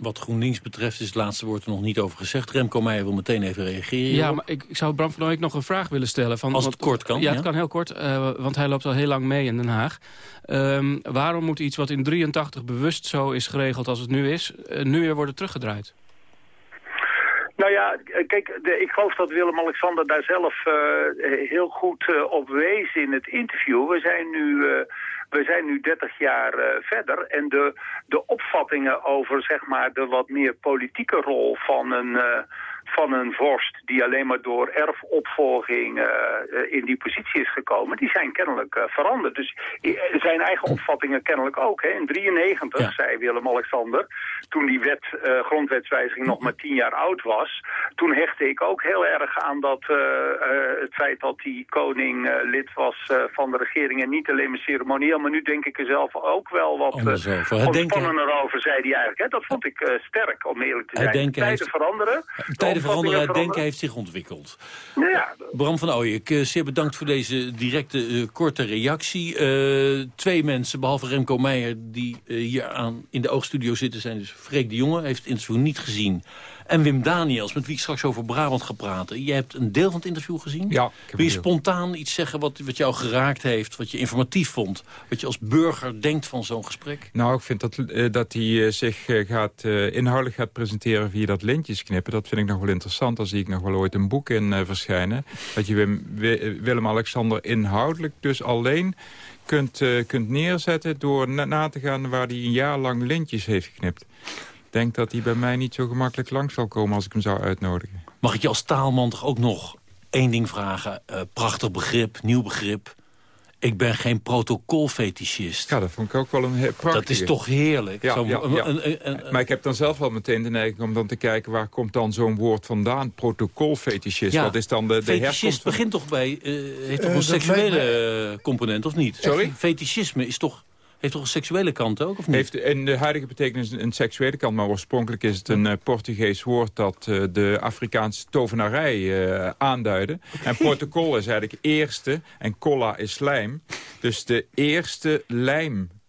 Wat GroenLinks betreft is het laatste woord er nog niet over gezegd. Remco Meijer wil meteen even reageren. Ja, maar ik, ik zou Bram van Ooyek nog een vraag willen stellen. Van, Als het kort kan. Ja, het kan heel kort, uh, want hij loopt al heel lang mee in Den Haag. Um, waarom moet iets wat in 83 bewust zo is geregeld als het nu is... Uh, nu weer worden teruggedraaid? Nou ja, kijk, de, ik geloof dat Willem-Alexander daar zelf uh, heel goed uh, op wees in het interview. We zijn nu, uh, we zijn nu 30 jaar verder en de, de opvattingen over zeg maar, de wat meer politieke rol van een van een vorst die alleen maar door erfopvolging uh, in die positie is gekomen, die zijn kennelijk uh, veranderd. Dus zijn eigen opvattingen kennelijk ook. Hè. In 93 ja. zei Willem-Alexander, toen die wet, uh, grondwetswijziging nog maar tien jaar oud was, toen hechtte ik ook heel erg aan dat het feit dat die koning lid was van de regering en niet alleen maar ceremonieel, maar nu denk ik er zelf ook wel wat ontspannender over, zei hij eigenlijk. Hè. Dat vond ik sterk, om eerlijk te zijn. Tijden heeft... veranderen. Tijden veranderen, denken heeft zich ontwikkeld. Ja. Bram van Ooyek, uh, zeer bedankt voor deze directe uh, korte reactie. Uh, twee mensen, behalve Remco Meijer, die hier aan, in de oogstudio zitten... zijn dus Freek de Jonge, heeft het interview niet gezien... En Wim Daniels, met wie ik straks over Brabant ga praten. Jij hebt een deel van het interview gezien? Ja. Wil je spontaan iets zeggen wat, wat jou geraakt heeft? Wat je informatief vond? Wat je als burger denkt van zo'n gesprek? Nou, ik vind dat, uh, dat hij uh, zich uh, gaat, inhoudelijk gaat presenteren via dat lintjes knippen. Dat vind ik nog wel interessant. Daar zie ik nog wel ooit een boek in verschijnen. Dat je Wim, Willem-Alexander inhoudelijk dus alleen kunt, kunt neerzetten... door na, na te gaan waar hij een jaar lang lintjes heeft geknipt denk dat hij bij mij niet zo gemakkelijk langs zal komen als ik hem zou uitnodigen. Mag ik je als taalman toch ook nog één ding vragen? Uh, prachtig begrip, nieuw begrip. Ik ben geen protocolfetischist. Ja, dat vond ik ook wel een prachtige. Dat is toch heerlijk? Ja, Zo- ja, ja. een- een- een- maar ik heb dan zelf wel meteen de neiging om dan te kijken... waar komt dan zo'n woord vandaan? Protocolfetischist. Ja. Wat is dan de, de Fetischist herkomst van... begint toch bij... eh, heeft toch Eh, een seksuele eh, component, of niet? Sorry? Fetischisme is toch, heeft toch een seksuele kant ook, of niet? Heeft in de huidige betekenis een, een seksuele kant... maar oorspronkelijk is het een eh, Portugees woord... dat eh, de Afrikaanse tovenarij eh, aanduidde. En protocol is eigenlijk eerste en colla is lijm. Dus de eerste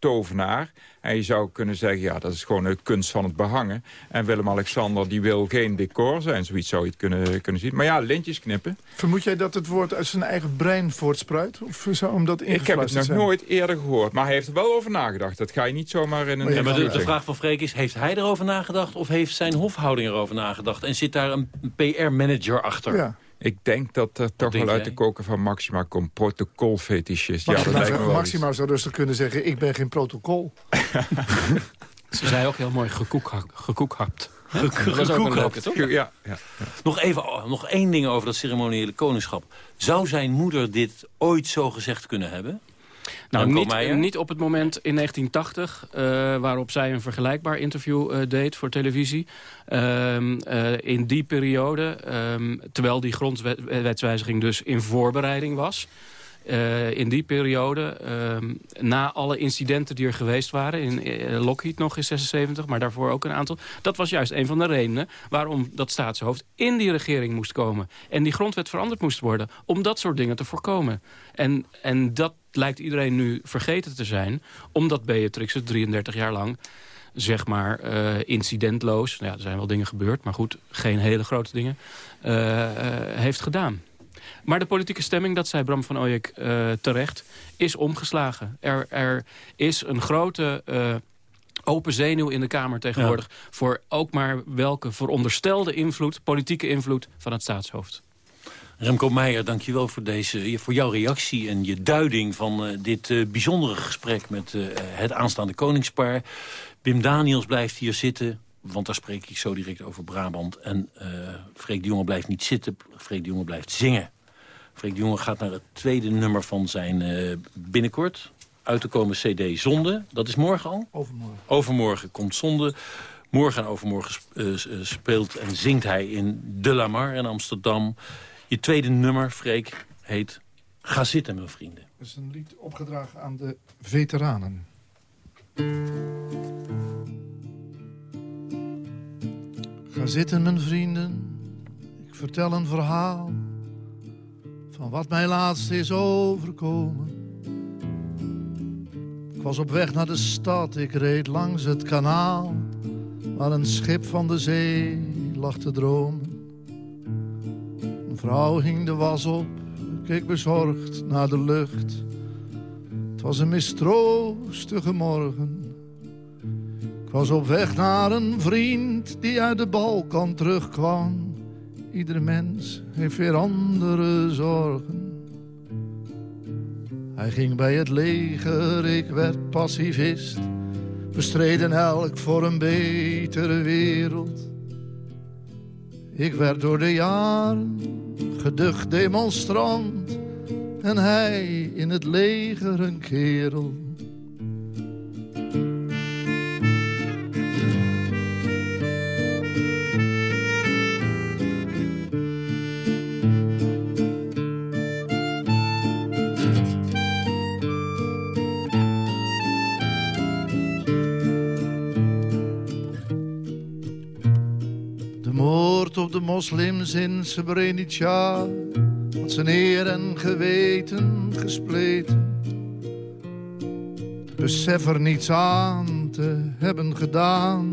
lijmtovenaar. En je zou kunnen zeggen, ja, dat is gewoon de kunst van het behangen. En Willem-Alexander die wil geen decor zijn. Zoiets zou je het kunnen, kunnen zien. Maar ja, lintjes knippen. Vermoed jij dat het woord uit zijn eigen brein voortspruit? Of zou hem dat Ik heb het nog zijn? nooit eerder gehoord. Maar hij heeft er wel over nagedacht. Dat ga je niet zomaar in een... Ja, maar de, de vraag van Freek is, heeft hij erover nagedacht... of heeft zijn hofhouding erover nagedacht? En zit daar een PR-manager achter? Ja. Ik denk dat er toch wel uit de koken van Maxima komt. Protocolfetischist. Ja, dat Maxima, lijkt me zou, wel Maxima zou rustig kunnen zeggen, ik ben geen protocol. Ze zei ook heel mooi gekoekhak- gekoekhapt. Ge- Dat was ook een leuke, toch? Ja, ja. Nog even, oh, nog één ding over dat ceremoniële koningschap. Zou zijn moeder dit ooit zo gezegd kunnen hebben? Nou, niet, niet op het moment in 1980, eh, waarop zij een vergelijkbaar interview eh, deed voor televisie. Ehm, eh, in die periode, ehm, terwijl die grondwetswijziging dus in voorbereiding was... eh, in die periode, ehm, na alle incidenten die er geweest waren... in eh, Lockheed nog in 76, maar daarvoor ook een aantal... dat was juist een van de redenen waarom dat staatshoofd in die regering moest komen. En die grondwet veranderd moest worden om dat soort dingen te voorkomen. En, en dat lijkt iedereen nu vergeten te zijn... omdat Beatrix het 33 jaar lang zeg maar eh, incidentloos... Nou ja, er zijn wel dingen gebeurd, maar goed, geen hele grote dingen... heeft gedaan. Maar de politieke stemming, dat zei Bram van Ooyek eh, terecht, is omgeslagen. Er, er is een grote eh, open zenuw in de Kamer tegenwoordig... voor ook maar welke veronderstelde invloed, politieke invloed van het staatshoofd. Remco Meijer, dankjewel voor, deze, voor jouw reactie en je duiding van eh, dit bijzondere gesprek met het aanstaande koningspaar. Wim Daniels blijft hier zitten, want daar spreek ik zo direct over Brabant. En Freek de Jonge blijft niet zitten, Freek de Jonge blijft zingen. Freek de Jonge gaat naar het tweede nummer van zijn eh, binnenkort uit te komen cd Zonde. Dat is morgen al? Overmorgen. Overmorgen komt Zonde. Morgen en overmorgen eh, eh, speelt en zingt hij in De La Mar in Amsterdam. Je tweede nummer, Freek, heet Ga zitten, mijn vrienden. Dat is een lied opgedragen aan de veteranen. Ga zitten, mijn vrienden. Ik vertel een verhaal van wat mij laatst is overkomen. Ik was op weg naar de stad, ik reed langs het kanaal, waar een schip van de zee lag te dromen. Een vrouw hing de was op, keek bezorgd naar de lucht. Het was een mistroostige morgen. Ik was op weg naar een vriend die uit de Balkan terugkwam. Iedere mens heeft weer andere zorgen. Hij ging bij het leger, ik werd pacifist. We streden elk voor een betere wereld. Ik werd door de jaren geducht demonstrant. En hij in het leger een kerel. De moslims in Srebrenica had zijn eer en geweten gespleten. Besef er niets aan te hebben gedaan,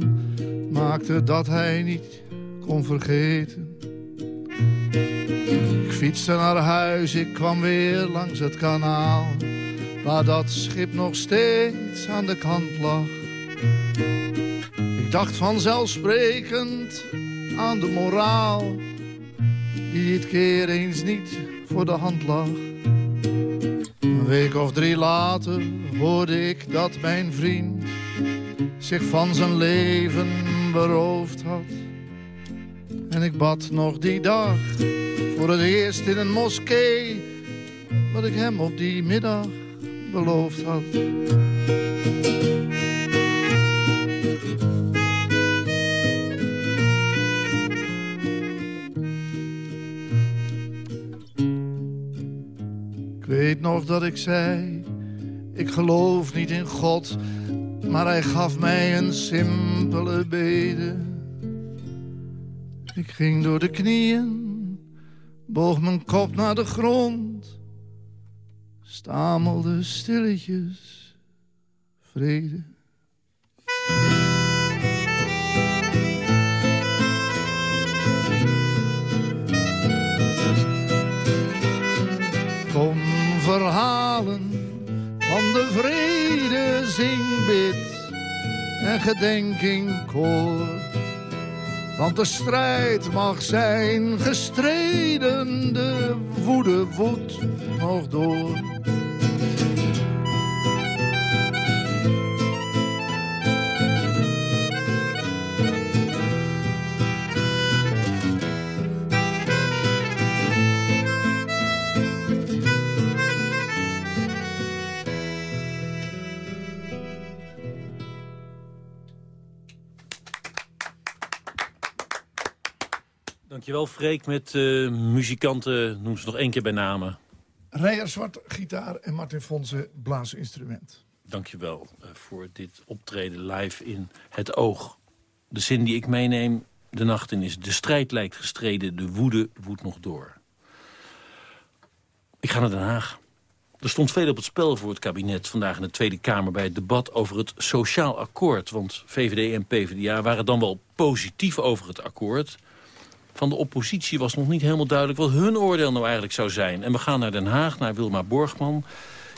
maakte dat hij niet kon vergeten. Ik fietste naar huis, ik kwam weer langs het kanaal, waar dat schip nog steeds aan de kant lag. Ik dacht vanzelfsprekend aan de moraal, die dit keer eens niet voor de hand lag. Een week of drie later hoorde ik dat mijn vriend zich van zijn leven beroofd had. En ik bad nog die dag voor het eerst in een moskee, wat ik hem op die middag beloofd had. Nog dat ik zei, ik geloof niet in God, maar hij gaf mij een simpele bede. Ik ging door de knieën, boog mijn kop naar de grond, stamelde stilletjes vrede. Van de vrede zing bid en gedenking koor. Want de strijd mag zijn gestreden, de woede woedt nog door. Dankjewel, Freek, met uh, muzikanten, noem ze nog één keer bij namen. Rijer Zwart, gitaar en Martin Fonse, blaasinstrument. Dankjewel uh, voor dit optreden live in Het Oog. De zin die ik meeneem de nacht in is... de strijd lijkt gestreden, de woede woedt nog door. Ik ga naar Den Haag. Er stond veel op het spel voor het kabinet vandaag in de Tweede Kamer... bij het debat over het sociaal akkoord. Want VVD en PvdA waren dan wel positief over het akkoord van de oppositie was nog niet helemaal duidelijk... wat hun oordeel nou eigenlijk zou zijn. En we gaan naar Den Haag, naar Wilma Borgman.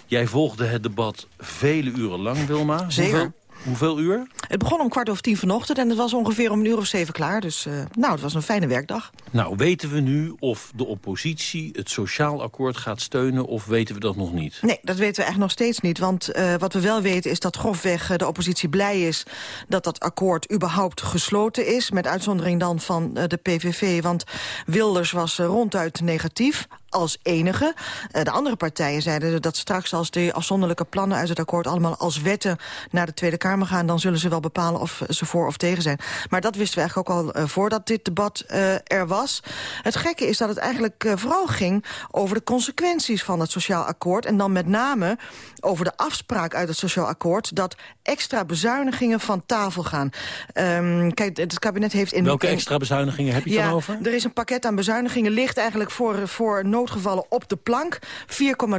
Jij volgde het debat vele uren lang, Wilma. Zeker. Hoeveel, hoeveel uur? Het begon om kwart over tien vanochtend en het was ongeveer om een uur of zeven klaar. Dus uh, nou, het was een fijne werkdag. Nou, weten we nu of de oppositie het sociaal akkoord gaat steunen... of weten we dat nog niet? Nee, dat weten we eigenlijk nog steeds niet. Want uh, wat we wel weten is dat grofweg uh, de oppositie blij is... dat dat akkoord überhaupt gesloten is. Met uitzondering dan van de PVV. Want Wilders was ronduit negatief als enige. Uh, de andere partijen zeiden dat straks als de afzonderlijke plannen uit het akkoord allemaal als wetten naar de Tweede Kamer gaan, dan zullen ze wel bepalen of ze voor of tegen zijn. Maar dat wisten we eigenlijk ook al uh, voordat dit debat uh, er was. Het gekke is dat het eigenlijk vooral ging over de consequenties van het sociaal akkoord en dan met name over de afspraak uit het sociaal akkoord dat extra bezuinigingen van tafel gaan. Um, kijk, het kabinet heeft in... Welke extra bezuinigingen heb je ja, dan over? Er is een pakket aan bezuinigingen, ligt eigenlijk voor, voor noodgevallen op de plank. 4,3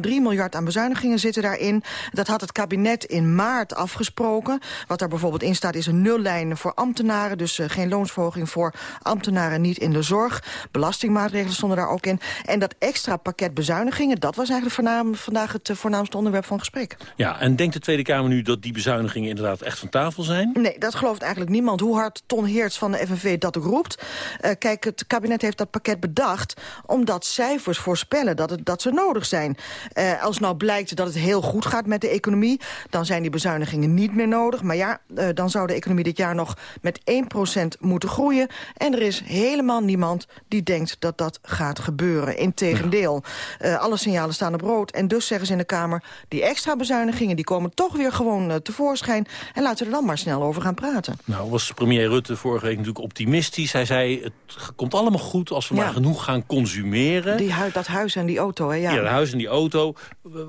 miljard aan bezuinigingen zitten daarin. Dat had het kabinet in maart afgesproken. Wat daar bijvoorbeeld in staat is een nullijn voor ambtenaren. Dus uh, geen loonsverhoging voor ambtenaren niet in de zorg. Belastingmaatregelen stonden daar ook in. En dat extra pakket bezuinigingen, dat was eigenlijk voornaam, vandaag het uh, voornaamste onderwerp van gesprek. Ja, en denkt de Tweede Kamer nu dat die bezuinigingen inderdaad echt van tafel zijn? Nee, dat gelooft eigenlijk niemand. Hoe hard Ton Heerts van de FNV dat ook roept. Uh, kijk, het kabinet heeft dat pakket bedacht omdat cijfers voorspellen dat, het, dat ze nodig zijn. Uh, als nou blijkt dat het heel goed gaat met de economie... dan zijn die bezuinigingen niet meer nodig. Maar ja, uh, dan zou de economie dit jaar nog met 1% moeten groeien. En er is helemaal niemand die denkt dat dat gaat gebeuren. Integendeel, uh, alle signalen staan op rood. En dus zeggen ze in de Kamer... die extra bezuinigingen die komen toch weer gewoon tevoorschijn. En laten we er dan maar snel over gaan praten. Nou was premier Rutte vorige week natuurlijk optimistisch. Hij zei, het komt allemaal goed als we ja. maar genoeg gaan consumeren. Die hu dat huis en die auto, hè? Ja. ja, het huis en die auto.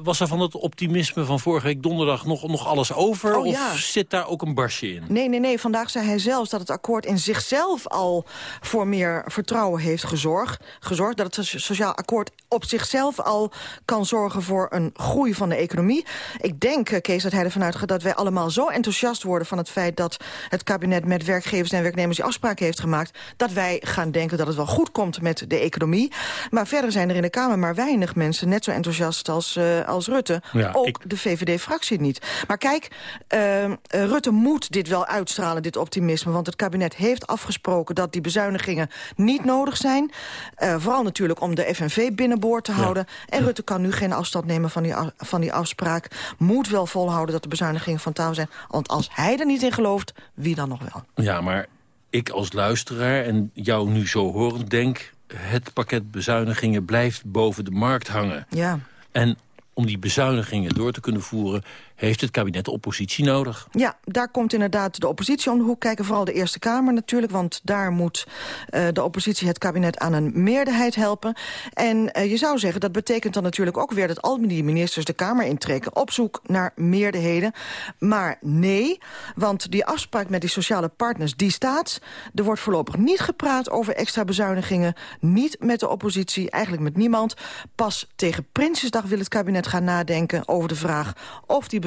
Was er van het optimisme van vorige week donderdag nog, nog alles over? Oh, of zit daar ook een barsje in? Nee, nee, nee. Vandaag zei hij zelfs dat het akkoord in zichzelf al voor meer vertrouwen heeft gezorgd. gezorgd dat het sociaal akkoord op zichzelf al kan zorgen voor een groei van de economie. Ik denk, Kees, dat hij ervan uitgaat dat wij allemaal zo enthousiast worden van het feit dat het kabinet met werkgevers en werknemers die afspraken heeft gemaakt, dat wij gaan denken dat het wel goed komt met de economie. Maar verder zijn er in de Kamer maar weinig mensen net zo enthousiast als, uh, als Rutte. Ja, ook ik... de VVD-fractie niet. Maar kijk, uh, uh, Rutte moet dit wel uitstralen, dit optimisme. Want het kabinet heeft afgesproken dat die bezuinigingen niet nodig zijn. Uh, vooral natuurlijk om de FNV binnenboord te houden. Ja. En Rutte kan nu geen afstand nemen van die, van die afspraak. Moet wel volhouden dat de bezuinigingen van touw zijn. Want als hij er niet in gelooft, wie dan nog wel? Ja, maar ik als luisteraar en jou nu zo horend denk... het pakket bezuinigingen blijft boven de markt hangen. Ja. En om die bezuinigingen door te kunnen voeren... heeft het kabinet de oppositie nodig. Ja, daar komt inderdaad de oppositie om de hoek kijken. Vooral de Eerste Kamer natuurlijk, want daar moet uh, de oppositie het kabinet aan een meerderheid helpen. En uh, je zou zeggen, dat betekent dan natuurlijk ook weer... dat al die ministers de Kamer intrekken op zoek naar meerderheden. Maar nee, want die afspraak met die sociale partners, die staat. Er wordt voorlopig niet gepraat over extra bezuinigingen. Niet met de oppositie, eigenlijk met niemand. Pas tegen Prinsjesdag wil het kabinet gaan nadenken over de vraag... of die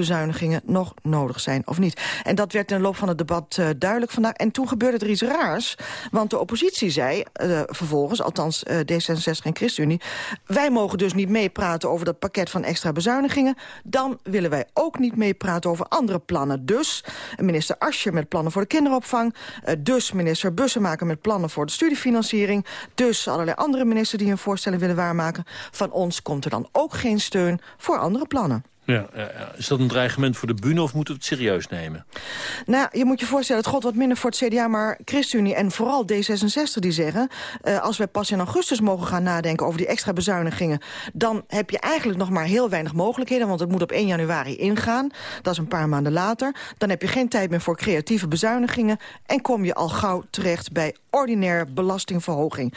nog nodig zijn of niet. En dat werd in de loop van het debat uh, duidelijk vandaag. En toen gebeurde er iets raars. Want de oppositie zei uh, vervolgens, althans uh, D66 en ChristenUnie... wij mogen dus niet meepraten over dat pakket van extra bezuinigingen. Dan willen wij ook niet meepraten over andere plannen. Dus minister Ascher met plannen voor de kinderopvang. dus minister Bussemaker met plannen voor de studiefinanciering. Dus allerlei andere ministers die hun voorstellen willen waarmaken. Van ons komt er dan ook geen steun voor andere plannen. Ja, is dat een dreigement voor de bühne of moeten we het serieus nemen? Nou, je moet je voorstellen, het god wat minder voor het CDA... maar ChristenUnie en vooral D66 die zeggen... Uh, als we pas in augustus mogen gaan nadenken over die extra bezuinigingen... dan heb je eigenlijk nog maar heel weinig mogelijkheden... want het moet op 1 januari ingaan. Dat is een paar maanden later. Dan heb je geen tijd meer voor creatieve bezuinigingen... en kom je al gauw terecht bij ordinaire belastingverhoging.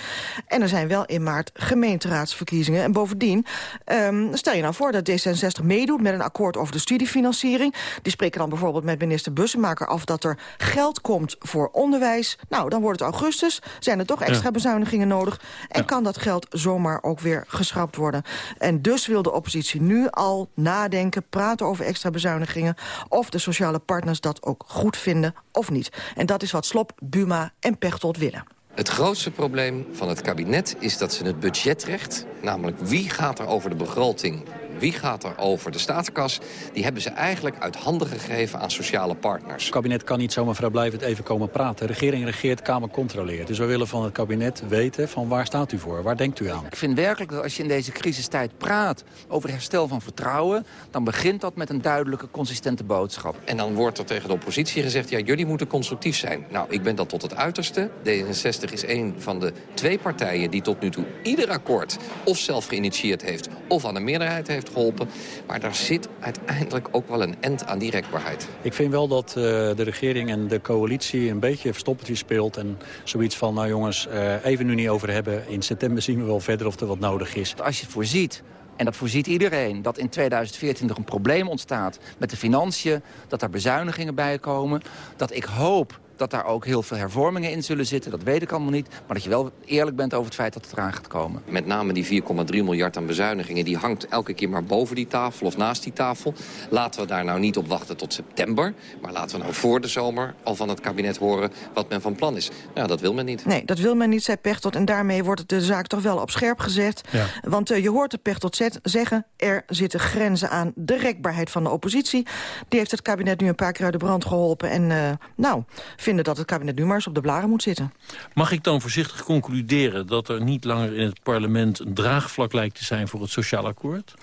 En er zijn wel in maart gemeenteraadsverkiezingen. En bovendien, um, stel je nou voor dat D66 meedoet met een akkoord over de studiefinanciering. Die spreken dan bijvoorbeeld met minister Bussemaker af... dat er geld komt voor onderwijs. Nou, dan wordt het augustus. Zijn er toch extra ja. bezuinigingen nodig? En ja. kan dat geld zomaar ook weer geschrapt worden? En dus wil de oppositie nu al nadenken, praten over extra bezuinigingen... of de sociale partners dat ook goed vinden of niet. En dat is wat Slop, Buma en Pechtold willen. Het grootste probleem van het kabinet is dat ze het budgetrecht... namelijk wie gaat er over de begroting wie gaat er over de staatskas... die hebben ze eigenlijk uit handen gegeven aan sociale partners. Het kabinet kan niet zomaar vrijblijvend even komen praten. De regering regeert, Kamer controleert. Dus we willen van het kabinet weten van waar staat u voor? Waar denkt u aan? Ik vind werkelijk dat als je in deze crisistijd praat over herstel van vertrouwen... dan begint dat met een duidelijke, consistente boodschap. En dan wordt er tegen de oppositie gezegd... ja, jullie moeten constructief zijn. Nou, ik ben dat tot het uiterste. D66 is een van de twee partijen die tot nu toe ieder akkoord... of zelf geïnitieerd heeft of aan de meerderheid heeft geholpen. Maar daar zit uiteindelijk ook wel een end aan die rekbaarheid. Ik vind wel dat uh, de regering en de coalitie een beetje verstoppertje speelt. En zoiets van, nou jongens, uh, even nu niet over hebben. In september zien we wel verder of er wat nodig is. Als je voorziet en dat voorziet iedereen, dat in 2014 er een probleem ontstaat met de financiën, dat er bezuinigingen bij komen, dat ik hoop dat daar ook heel veel hervormingen in zullen zitten. Dat weet ik allemaal niet. Maar dat je wel eerlijk bent over het feit dat het eraan gaat komen. Met name die 4,3 miljard aan bezuinigingen... die hangt elke keer maar boven die tafel of naast die tafel. Laten we daar nou niet op wachten tot september. Maar laten we nou voor de zomer al van het kabinet horen wat men van plan is. Nou, dat wil men niet. Nee, dat wil men niet, zei Pechtold. En daarmee wordt de zaak toch wel op scherp gezet. Ja. Want uh, je hoort de Pechtold zeggen... er zitten grenzen aan de rekbaarheid van de oppositie. Die heeft het kabinet nu een paar keer uit de brand geholpen. En uh, nou vinden dat het kabinet nu maar eens op de blaren moet zitten. Mag ik dan voorzichtig concluderen dat er niet langer in het parlement... een draagvlak lijkt te zijn voor het sociaal akkoord?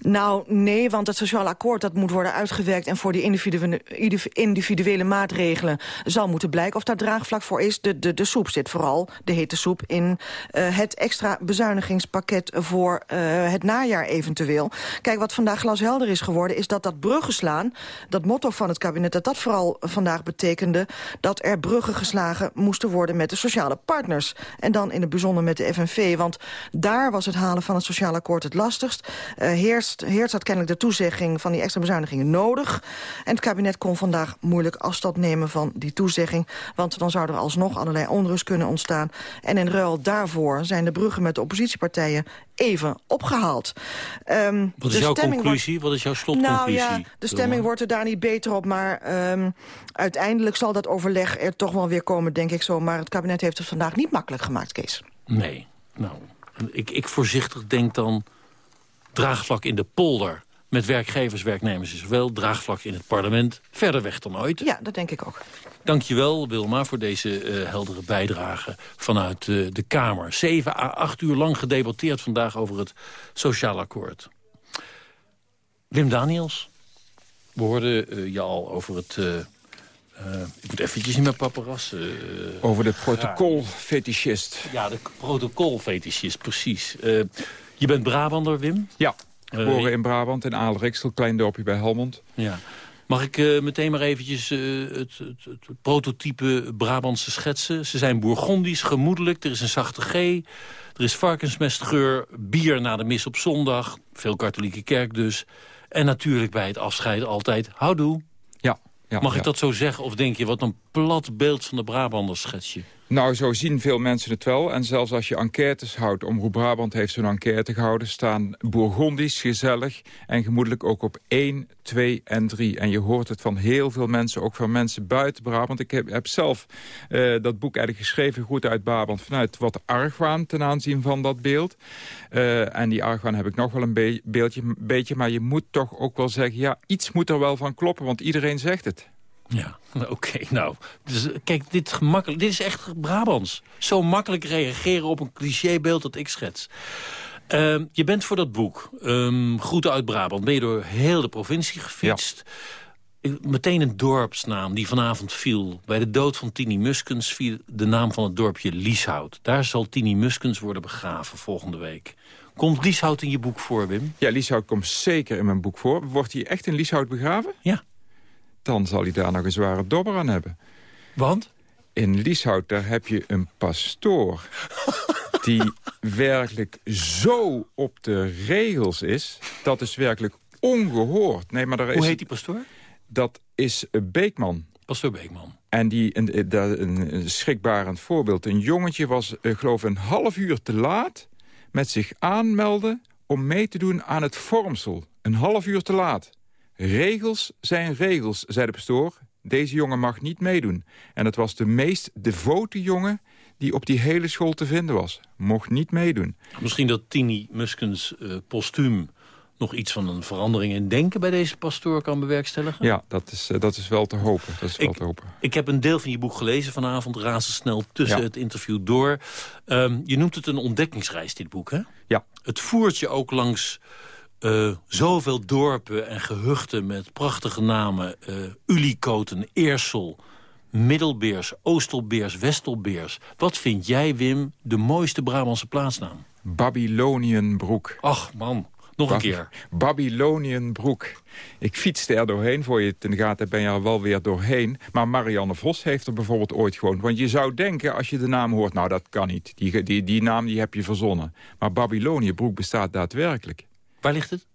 Nou, nee, want het sociaal akkoord dat moet worden uitgewerkt... en voor die individuele, individuele maatregelen zal moeten blijken... of daar draagvlak voor is. De, de, de soep zit vooral, de hete soep, in uh, het extra bezuinigingspakket... voor uh, het najaar eventueel. Kijk, wat vandaag glashelder is geworden... is dat dat bruggen slaan, dat motto van het kabinet... dat dat vooral vandaag betekende dat er bruggen geslagen moesten worden met de sociale partners. En dan in het bijzonder met de FNV, want daar was het halen van het sociaal akkoord het lastigst. Uh, Heerst, Heerst had kennelijk de toezegging van die extra bezuinigingen nodig. En het kabinet kon vandaag moeilijk afstand nemen van die toezegging. Want dan zou er alsnog allerlei onrust kunnen ontstaan. En in ruil daarvoor zijn de bruggen met de oppositiepartijen even opgehaald. Um, Wat is jouw conclusie? Wordt... Wat is jouw slotconclusie? Nou ja, de stemming wordt er daar niet beter op. Maar um, uiteindelijk zal dat overleg er toch wel weer komen, denk ik zo. Maar het kabinet heeft het vandaag niet makkelijk gemaakt, Kees. Nee, nou, ik, ik voorzichtig denk dan draagvlak in de polder met werkgevers, werknemers is wel draagvlak in het parlement. Verder weg dan ooit. Ja, dat denk ik ook. Dankjewel, Wilma, voor deze uh, heldere bijdrage vanuit uh, de Kamer. Zeven à acht uur lang gedebatteerd vandaag over het sociaal akkoord. Wim Daniels, we hoorden uh, je al over het... ik moet eventjes in mijn paparas... over de protocolfetischist. Ja, de protocolfetischist, precies. je bent Brabander, Wim? Ja. Geboren in Brabant, in Aalriksel, klein dorpje bij Helmond. Ja. Mag ik uh, meteen maar eventjes uh, het, het, het, prototype Brabantse schetsen? Ze zijn bourgondisch, gemoedelijk, er is een zachte G... er is varkensmestgeur, bier na de mis op zondag... veel katholieke kerk dus... en natuurlijk bij het afscheiden altijd houdoe. Ja. ja Mag ja. ik dat zo zeggen? Of denk je, wat een plat beeld van de Brabanders schets je? Nou, zo zien veel mensen het wel. En zelfs als je enquêtes houdt, Omroep Brabant heeft zo'n enquête gehouden... staan Bourgondisch, gezellig en gemoedelijk ook op 1, 2 en 3. En je hoort het van heel veel mensen, ook van mensen buiten Brabant. Ik heb, heb zelf uh, dat boek eigenlijk geschreven, goed uit Brabant... vanuit wat argwaan ten aanzien van dat beeld. Uh, en die argwaan heb ik nog wel een be beeldje, beetje... maar je moet toch ook wel zeggen, ja, iets moet er wel van kloppen... want iedereen zegt het. Ja, oké. Okay, nou, dus, kijk, dit, gemakkelijk, dit is echt Brabants. Zo makkelijk reageren op een clichébeeld dat ik schets. Uh, je bent voor dat boek, um, Groeten uit Brabant... ben je door heel de provincie gefietst. Ja. Meteen een dorpsnaam die vanavond viel. Bij de dood van Tini Muskens viel de naam van het dorpje Lieshout. Daar zal Tini Muskens worden begraven volgende week. Komt Lieshout in je boek voor, Wim? Ja, Lieshout komt zeker in mijn boek voor. Wordt hij echt in Lieshout begraven? Ja dan zal hij daar nog een zware dobber aan hebben. Want? In Lieshout, daar heb je een pastoor... die werkelijk zo op de regels is. Dat is werkelijk ongehoord. Nee, maar daar Hoe is, heet die pastoor? Dat is Beekman. Pastoor Beekman. En die, een, een, een schrikbarend voorbeeld. Een jongetje was, uh, geloof ik, een half uur te laat... met zich aanmelden om mee te doen aan het vormsel. Een half uur te laat. Regels zijn regels, zei de pastoor. Deze jongen mag niet meedoen. En het was de meest devote jongen die op die hele school te vinden was. Mocht niet meedoen. Misschien dat Tini Muskens uh, postuum nog iets van een verandering in denken bij deze pastoor kan bewerkstelligen? Ja, dat is, uh, dat is wel te hopen. Dat is ik, wel te hopen. Ik heb een deel van je boek gelezen vanavond, razendsnel tussen ja. het interview door. Um, je noemt het een ontdekkingsreis, dit boek, hè? Ja. Het voert je ook langs uh, zoveel dorpen en gehuchten met prachtige namen. Uh, Ulikoten, Eersel, Middelbeers, Oostelbeers, Westelbeers. Wat vind jij, Wim, de mooiste Brabantse plaatsnaam? Babylonienbroek. Ach man, nog een keer. Babylonienbroek. Ik fietste er doorheen. Voor je het in de gaten ben je er wel weer doorheen. Maar Marianne Vos heeft er bijvoorbeeld ooit gewoond. Want je zou denken, als je de naam hoort... nou, dat kan niet. Die, die, die naam die heb je verzonnen. Maar Babylonienbroek bestaat daadwerkelijk. Waar ligt het?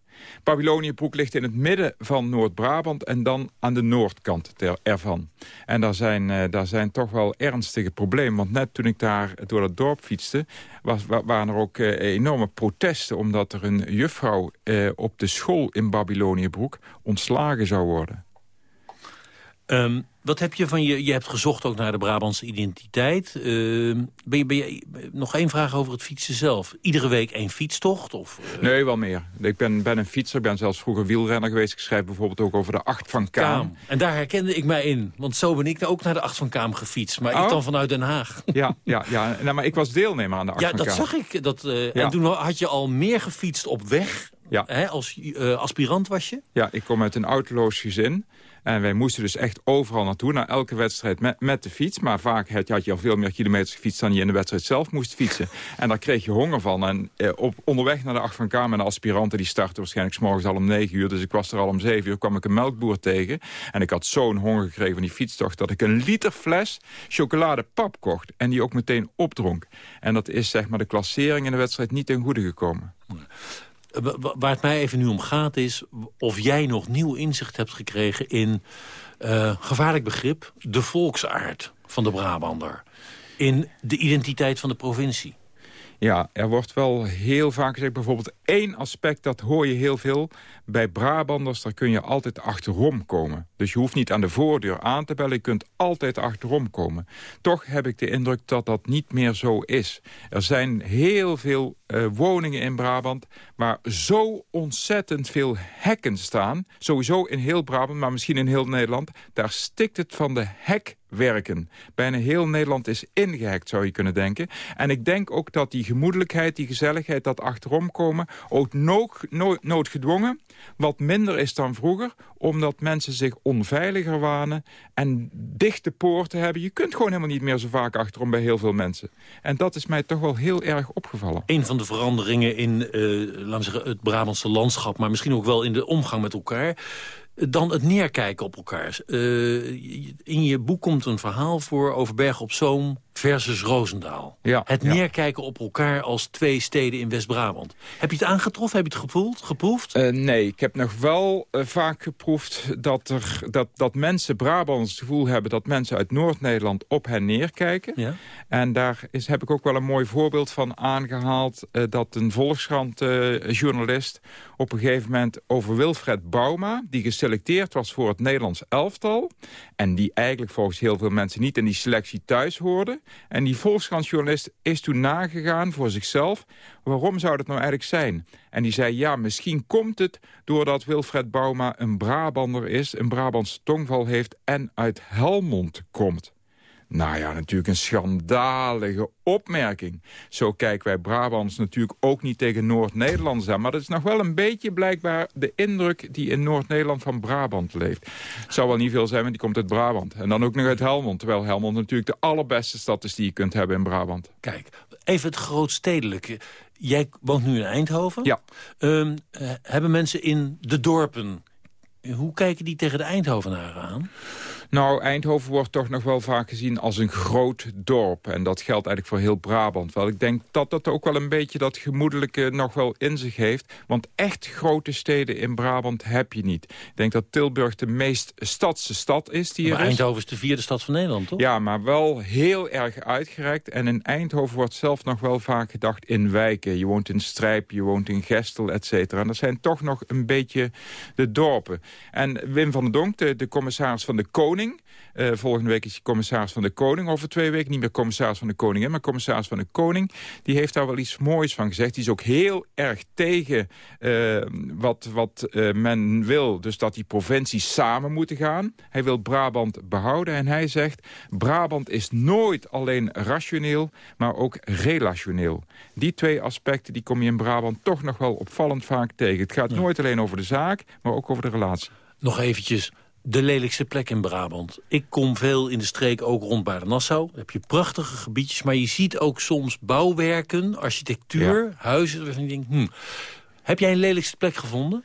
Babyloniëbroek ligt in het midden van Noord-Brabant... en dan aan de noordkant ervan. En daar zijn, uh, daar zijn toch wel ernstige problemen. Want net toen ik daar door het dorp fietste... Was, waren er ook uh, enorme protesten... omdat er een juffrouw uh, op de school in Babyloniëbroek ontslagen zou worden. Um, wat heb je van je... Je hebt gezocht ook naar de Brabantse identiteit. Uh, ben je, ben je, nog één vraag over het fietsen zelf. Iedere week één fietstocht? Of, uh... Nee, wel meer. Ik ben, ben een fietser. Ik ben zelfs vroeger wielrenner geweest. Ik schrijf bijvoorbeeld ook over de Acht van Kaam. Kaam. En daar herkende ik mij in. Want zo ben ik ook naar de Acht van Kaam gefietst. Maar oh. ik dan vanuit Den Haag. Ja, ja, ja. Nou, maar ik was deelnemer aan de Acht ja, van Kaam. Ja, dat zag ik. Dat, uh, ja. En toen had je al meer gefietst op weg... Ja. Hè, als uh, aspirant was je? Ja, ik kom uit een autoloos gezin. En wij moesten dus echt overal naartoe, naar elke wedstrijd met, met de fiets. Maar vaak had je, al veel meer kilometers gefietst dan je in de wedstrijd zelf moest fietsen. En daar kreeg je honger van. En eh, op, onderweg naar de Acht van Kamer, de aspiranten die starten waarschijnlijk 's morgens al om 9 uur. Dus ik was er al om 7 uur, kwam ik een melkboer tegen. En ik had zo'n honger gekregen van die fietstocht dat ik een liter fles chocoladepap kocht. En die ook meteen opdronk. En dat is zeg maar de klassering in de wedstrijd niet ten goede gekomen. Nee. Waar het mij even nu om gaat is of jij nog nieuw inzicht hebt gekregen in, uh, gevaarlijk begrip, de volksaard van de Brabander. In de identiteit van de provincie. Ja, er wordt wel heel vaak gezegd, bijvoorbeeld één aspect, dat hoor je heel veel. Bij Brabanders, daar kun je altijd achterom komen. Dus je hoeft niet aan de voordeur aan te bellen, je kunt altijd achterom komen. Toch heb ik de indruk dat dat niet meer zo is. Er zijn heel veel uh, woningen in Brabant waar zo ontzettend veel hekken staan. Sowieso in heel Brabant, maar misschien in heel Nederland. Daar stikt het van de hek werken. Bijna heel Nederland is ingehackt, zou je kunnen denken. En ik denk ook dat die gemoedelijkheid, die gezelligheid, dat achterom komen... ook nood, nood, noodgedwongen wat minder is dan vroeger... omdat mensen zich onveiliger wanen en dichte poorten hebben. Je kunt gewoon helemaal niet meer zo vaak achterom bij heel veel mensen. En dat is mij toch wel heel erg opgevallen. Een van de veranderingen in uh, zeggen, het Brabantse landschap... maar misschien ook wel in de omgang met elkaar dan het neerkijken op elkaar. Uh, in je boek komt een verhaal voor over Bergen op Zoom versus Roosendaal. Ja, het neerkijken op elkaar als twee steden in West-Brabant. Heb je het aangetroffen? Heb je het gevoeld, geproefd? Uh, nee, ik heb nog wel uh, vaak geproefd dat, er, dat, dat mensen Brabants het gevoel hebben... dat mensen uit Noord-Nederland op hen neerkijken. Ja. En daar is, heb ik ook wel een mooi voorbeeld van aangehaald... Uh, dat een Volkskrant-journalist op een gegeven moment over Wilfred Bauma... die geselecteerd was voor het Nederlands elftal... en die eigenlijk volgens heel veel mensen niet in die selectie thuis hoorde... En die Volkskrantjournalist is toen nagegaan voor zichzelf... waarom zou dat nou eigenlijk zijn? En die zei, ja, misschien komt het doordat Wilfred Bauma een Brabander is... een Brabantse tongval heeft en uit Helmond komt. Nou ja, natuurlijk een schandalige opmerking. Zo kijken wij Brabants natuurlijk ook niet tegen Noord-Nederlanders aan. Maar dat is nog wel een beetje blijkbaar de indruk die in Noord-Nederland van Brabant leeft. Het zou wel niet veel zijn, want die komt uit Brabant. En dan ook nog uit Helmond. Terwijl Helmond natuurlijk de allerbeste stad is die je kunt hebben in Brabant. Kijk, even het grootstedelijke. Jij woont nu in Eindhoven. Ja. Um, uh, hebben mensen in de dorpen... Hoe kijken die tegen de Eindhovenaren aan? Nou, Eindhoven wordt toch nog wel vaak gezien als een groot dorp. En dat geldt eigenlijk voor heel Brabant wel. Ik denk dat dat ook wel een beetje dat gemoedelijke nog wel in zich heeft. Want echt grote steden in Brabant heb je niet. Ik denk dat Tilburg de meest stadse stad is die maar er is. Eindhoven is de vierde stad van Nederland, toch? Ja, maar wel heel erg uitgereikt. En in Eindhoven wordt zelf nog wel vaak gedacht in wijken. Je woont in Strijp, je woont in Gestel, et cetera. En dat zijn toch nog een beetje de dorpen. En Wim van der Donk, de, de commissaris van de Koning uh, volgende week is hij commissaris van de Koning. Over twee weken niet meer commissaris van de Koningin, maar commissaris van de Koning. Die heeft daar wel iets moois van gezegd. Die is ook heel erg tegen uh, wat, wat uh, men wil. Dus dat die provincies samen moeten gaan. Hij wil Brabant behouden en hij zegt... Brabant is nooit alleen rationeel, maar ook relationeel. Die twee aspecten die kom je in Brabant toch nog wel opvallend vaak tegen. Het gaat ja. nooit alleen over de zaak, maar ook over de relatie. Nog eventjes de lelijkste plek in Brabant. Ik kom veel in de streek, ook rond Baarden-Nassau. Heb je prachtige gebiedjes, maar je ziet ook soms bouwwerken, architectuur, ja. huizen. Waarvan je denkt, hm. Heb jij een lelijkste plek gevonden?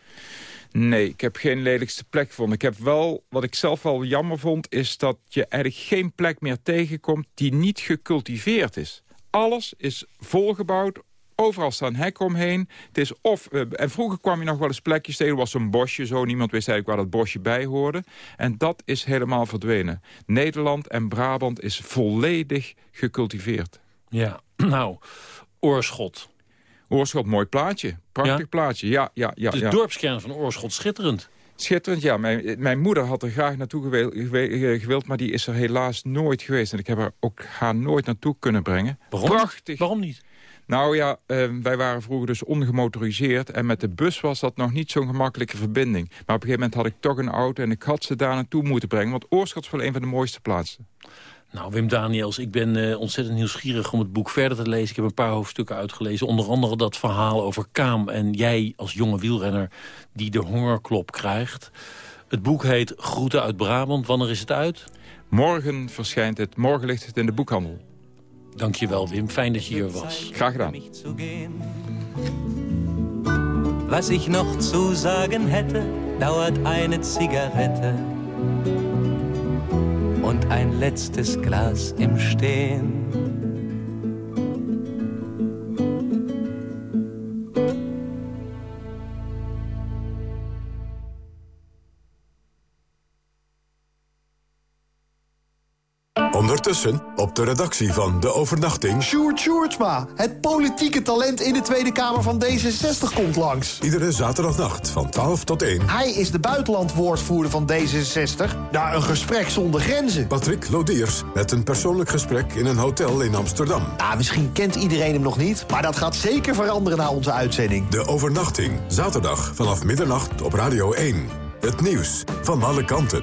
Nee, ik heb geen lelijkste plek gevonden. Ik heb wel, wat ik zelf wel jammer vond... is dat je eigenlijk geen plek meer tegenkomt die niet gecultiveerd is. Alles is volgebouwd Overal staan hekken omheen. Het is of, uh, en vroeger kwam je nog wel eens plekjes tegen. Er was zo'n bosje zo. Niemand wist eigenlijk waar dat bosje bij hoorde. En dat is helemaal verdwenen. Nederland en Brabant is volledig gecultiveerd. Ja, nou, Oorschot. Oorschot, mooi plaatje. Prachtig ja? plaatje, ja. ja, ja de ja. dorpskern van Oorschot, schitterend. Schitterend, ja. Mijn, mijn moeder had er graag naartoe gewild, gewild, maar die is er helaas nooit geweest. En ik heb er ook haar nooit naartoe kunnen brengen. Waarom? Prachtig. Waarom niet? Nou ja, uh, wij waren vroeger dus ongemotoriseerd... en met de bus was dat nog niet zo'n gemakkelijke verbinding. Maar op een gegeven moment had ik toch een auto... en ik had ze daar naartoe moeten brengen. Want Oorschot is wel een van de mooiste plaatsen. Nou, Wim Daniels, ik ben uh, ontzettend nieuwsgierig om het boek verder te lezen. Ik heb een paar hoofdstukken uitgelezen. Onder andere dat verhaal over Kaam en jij als jonge wielrenner... die de hongerklop krijgt. Het boek heet Groeten uit Brabant. Wanneer is het uit? Morgen verschijnt het. Morgen ligt het in de boekhandel. Dankjewel Wim, fijn dat je hier was. Graag gedaan. Was ich noch zu sagen hätte, dauert eine Zigarette und ein letztes Glas im Stehen. Op de redactie van De Overnachting... Sjoerd Sjoerdsma, het politieke talent in de Tweede Kamer van D66 komt langs. Iedere zaterdagnacht van 12 tot 1. Hij is de buitenlandwoordvoerder van D66. Naar een gesprek zonder grenzen. Patrick Lodiers met een persoonlijk gesprek in een hotel in Amsterdam. Ja, misschien kent iedereen hem nog niet, maar dat gaat zeker veranderen na onze uitzending. De Overnachting, zaterdag vanaf middernacht op Radio 1. Het nieuws van alle kanten.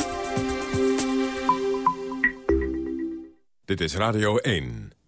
Dit is Radio 1.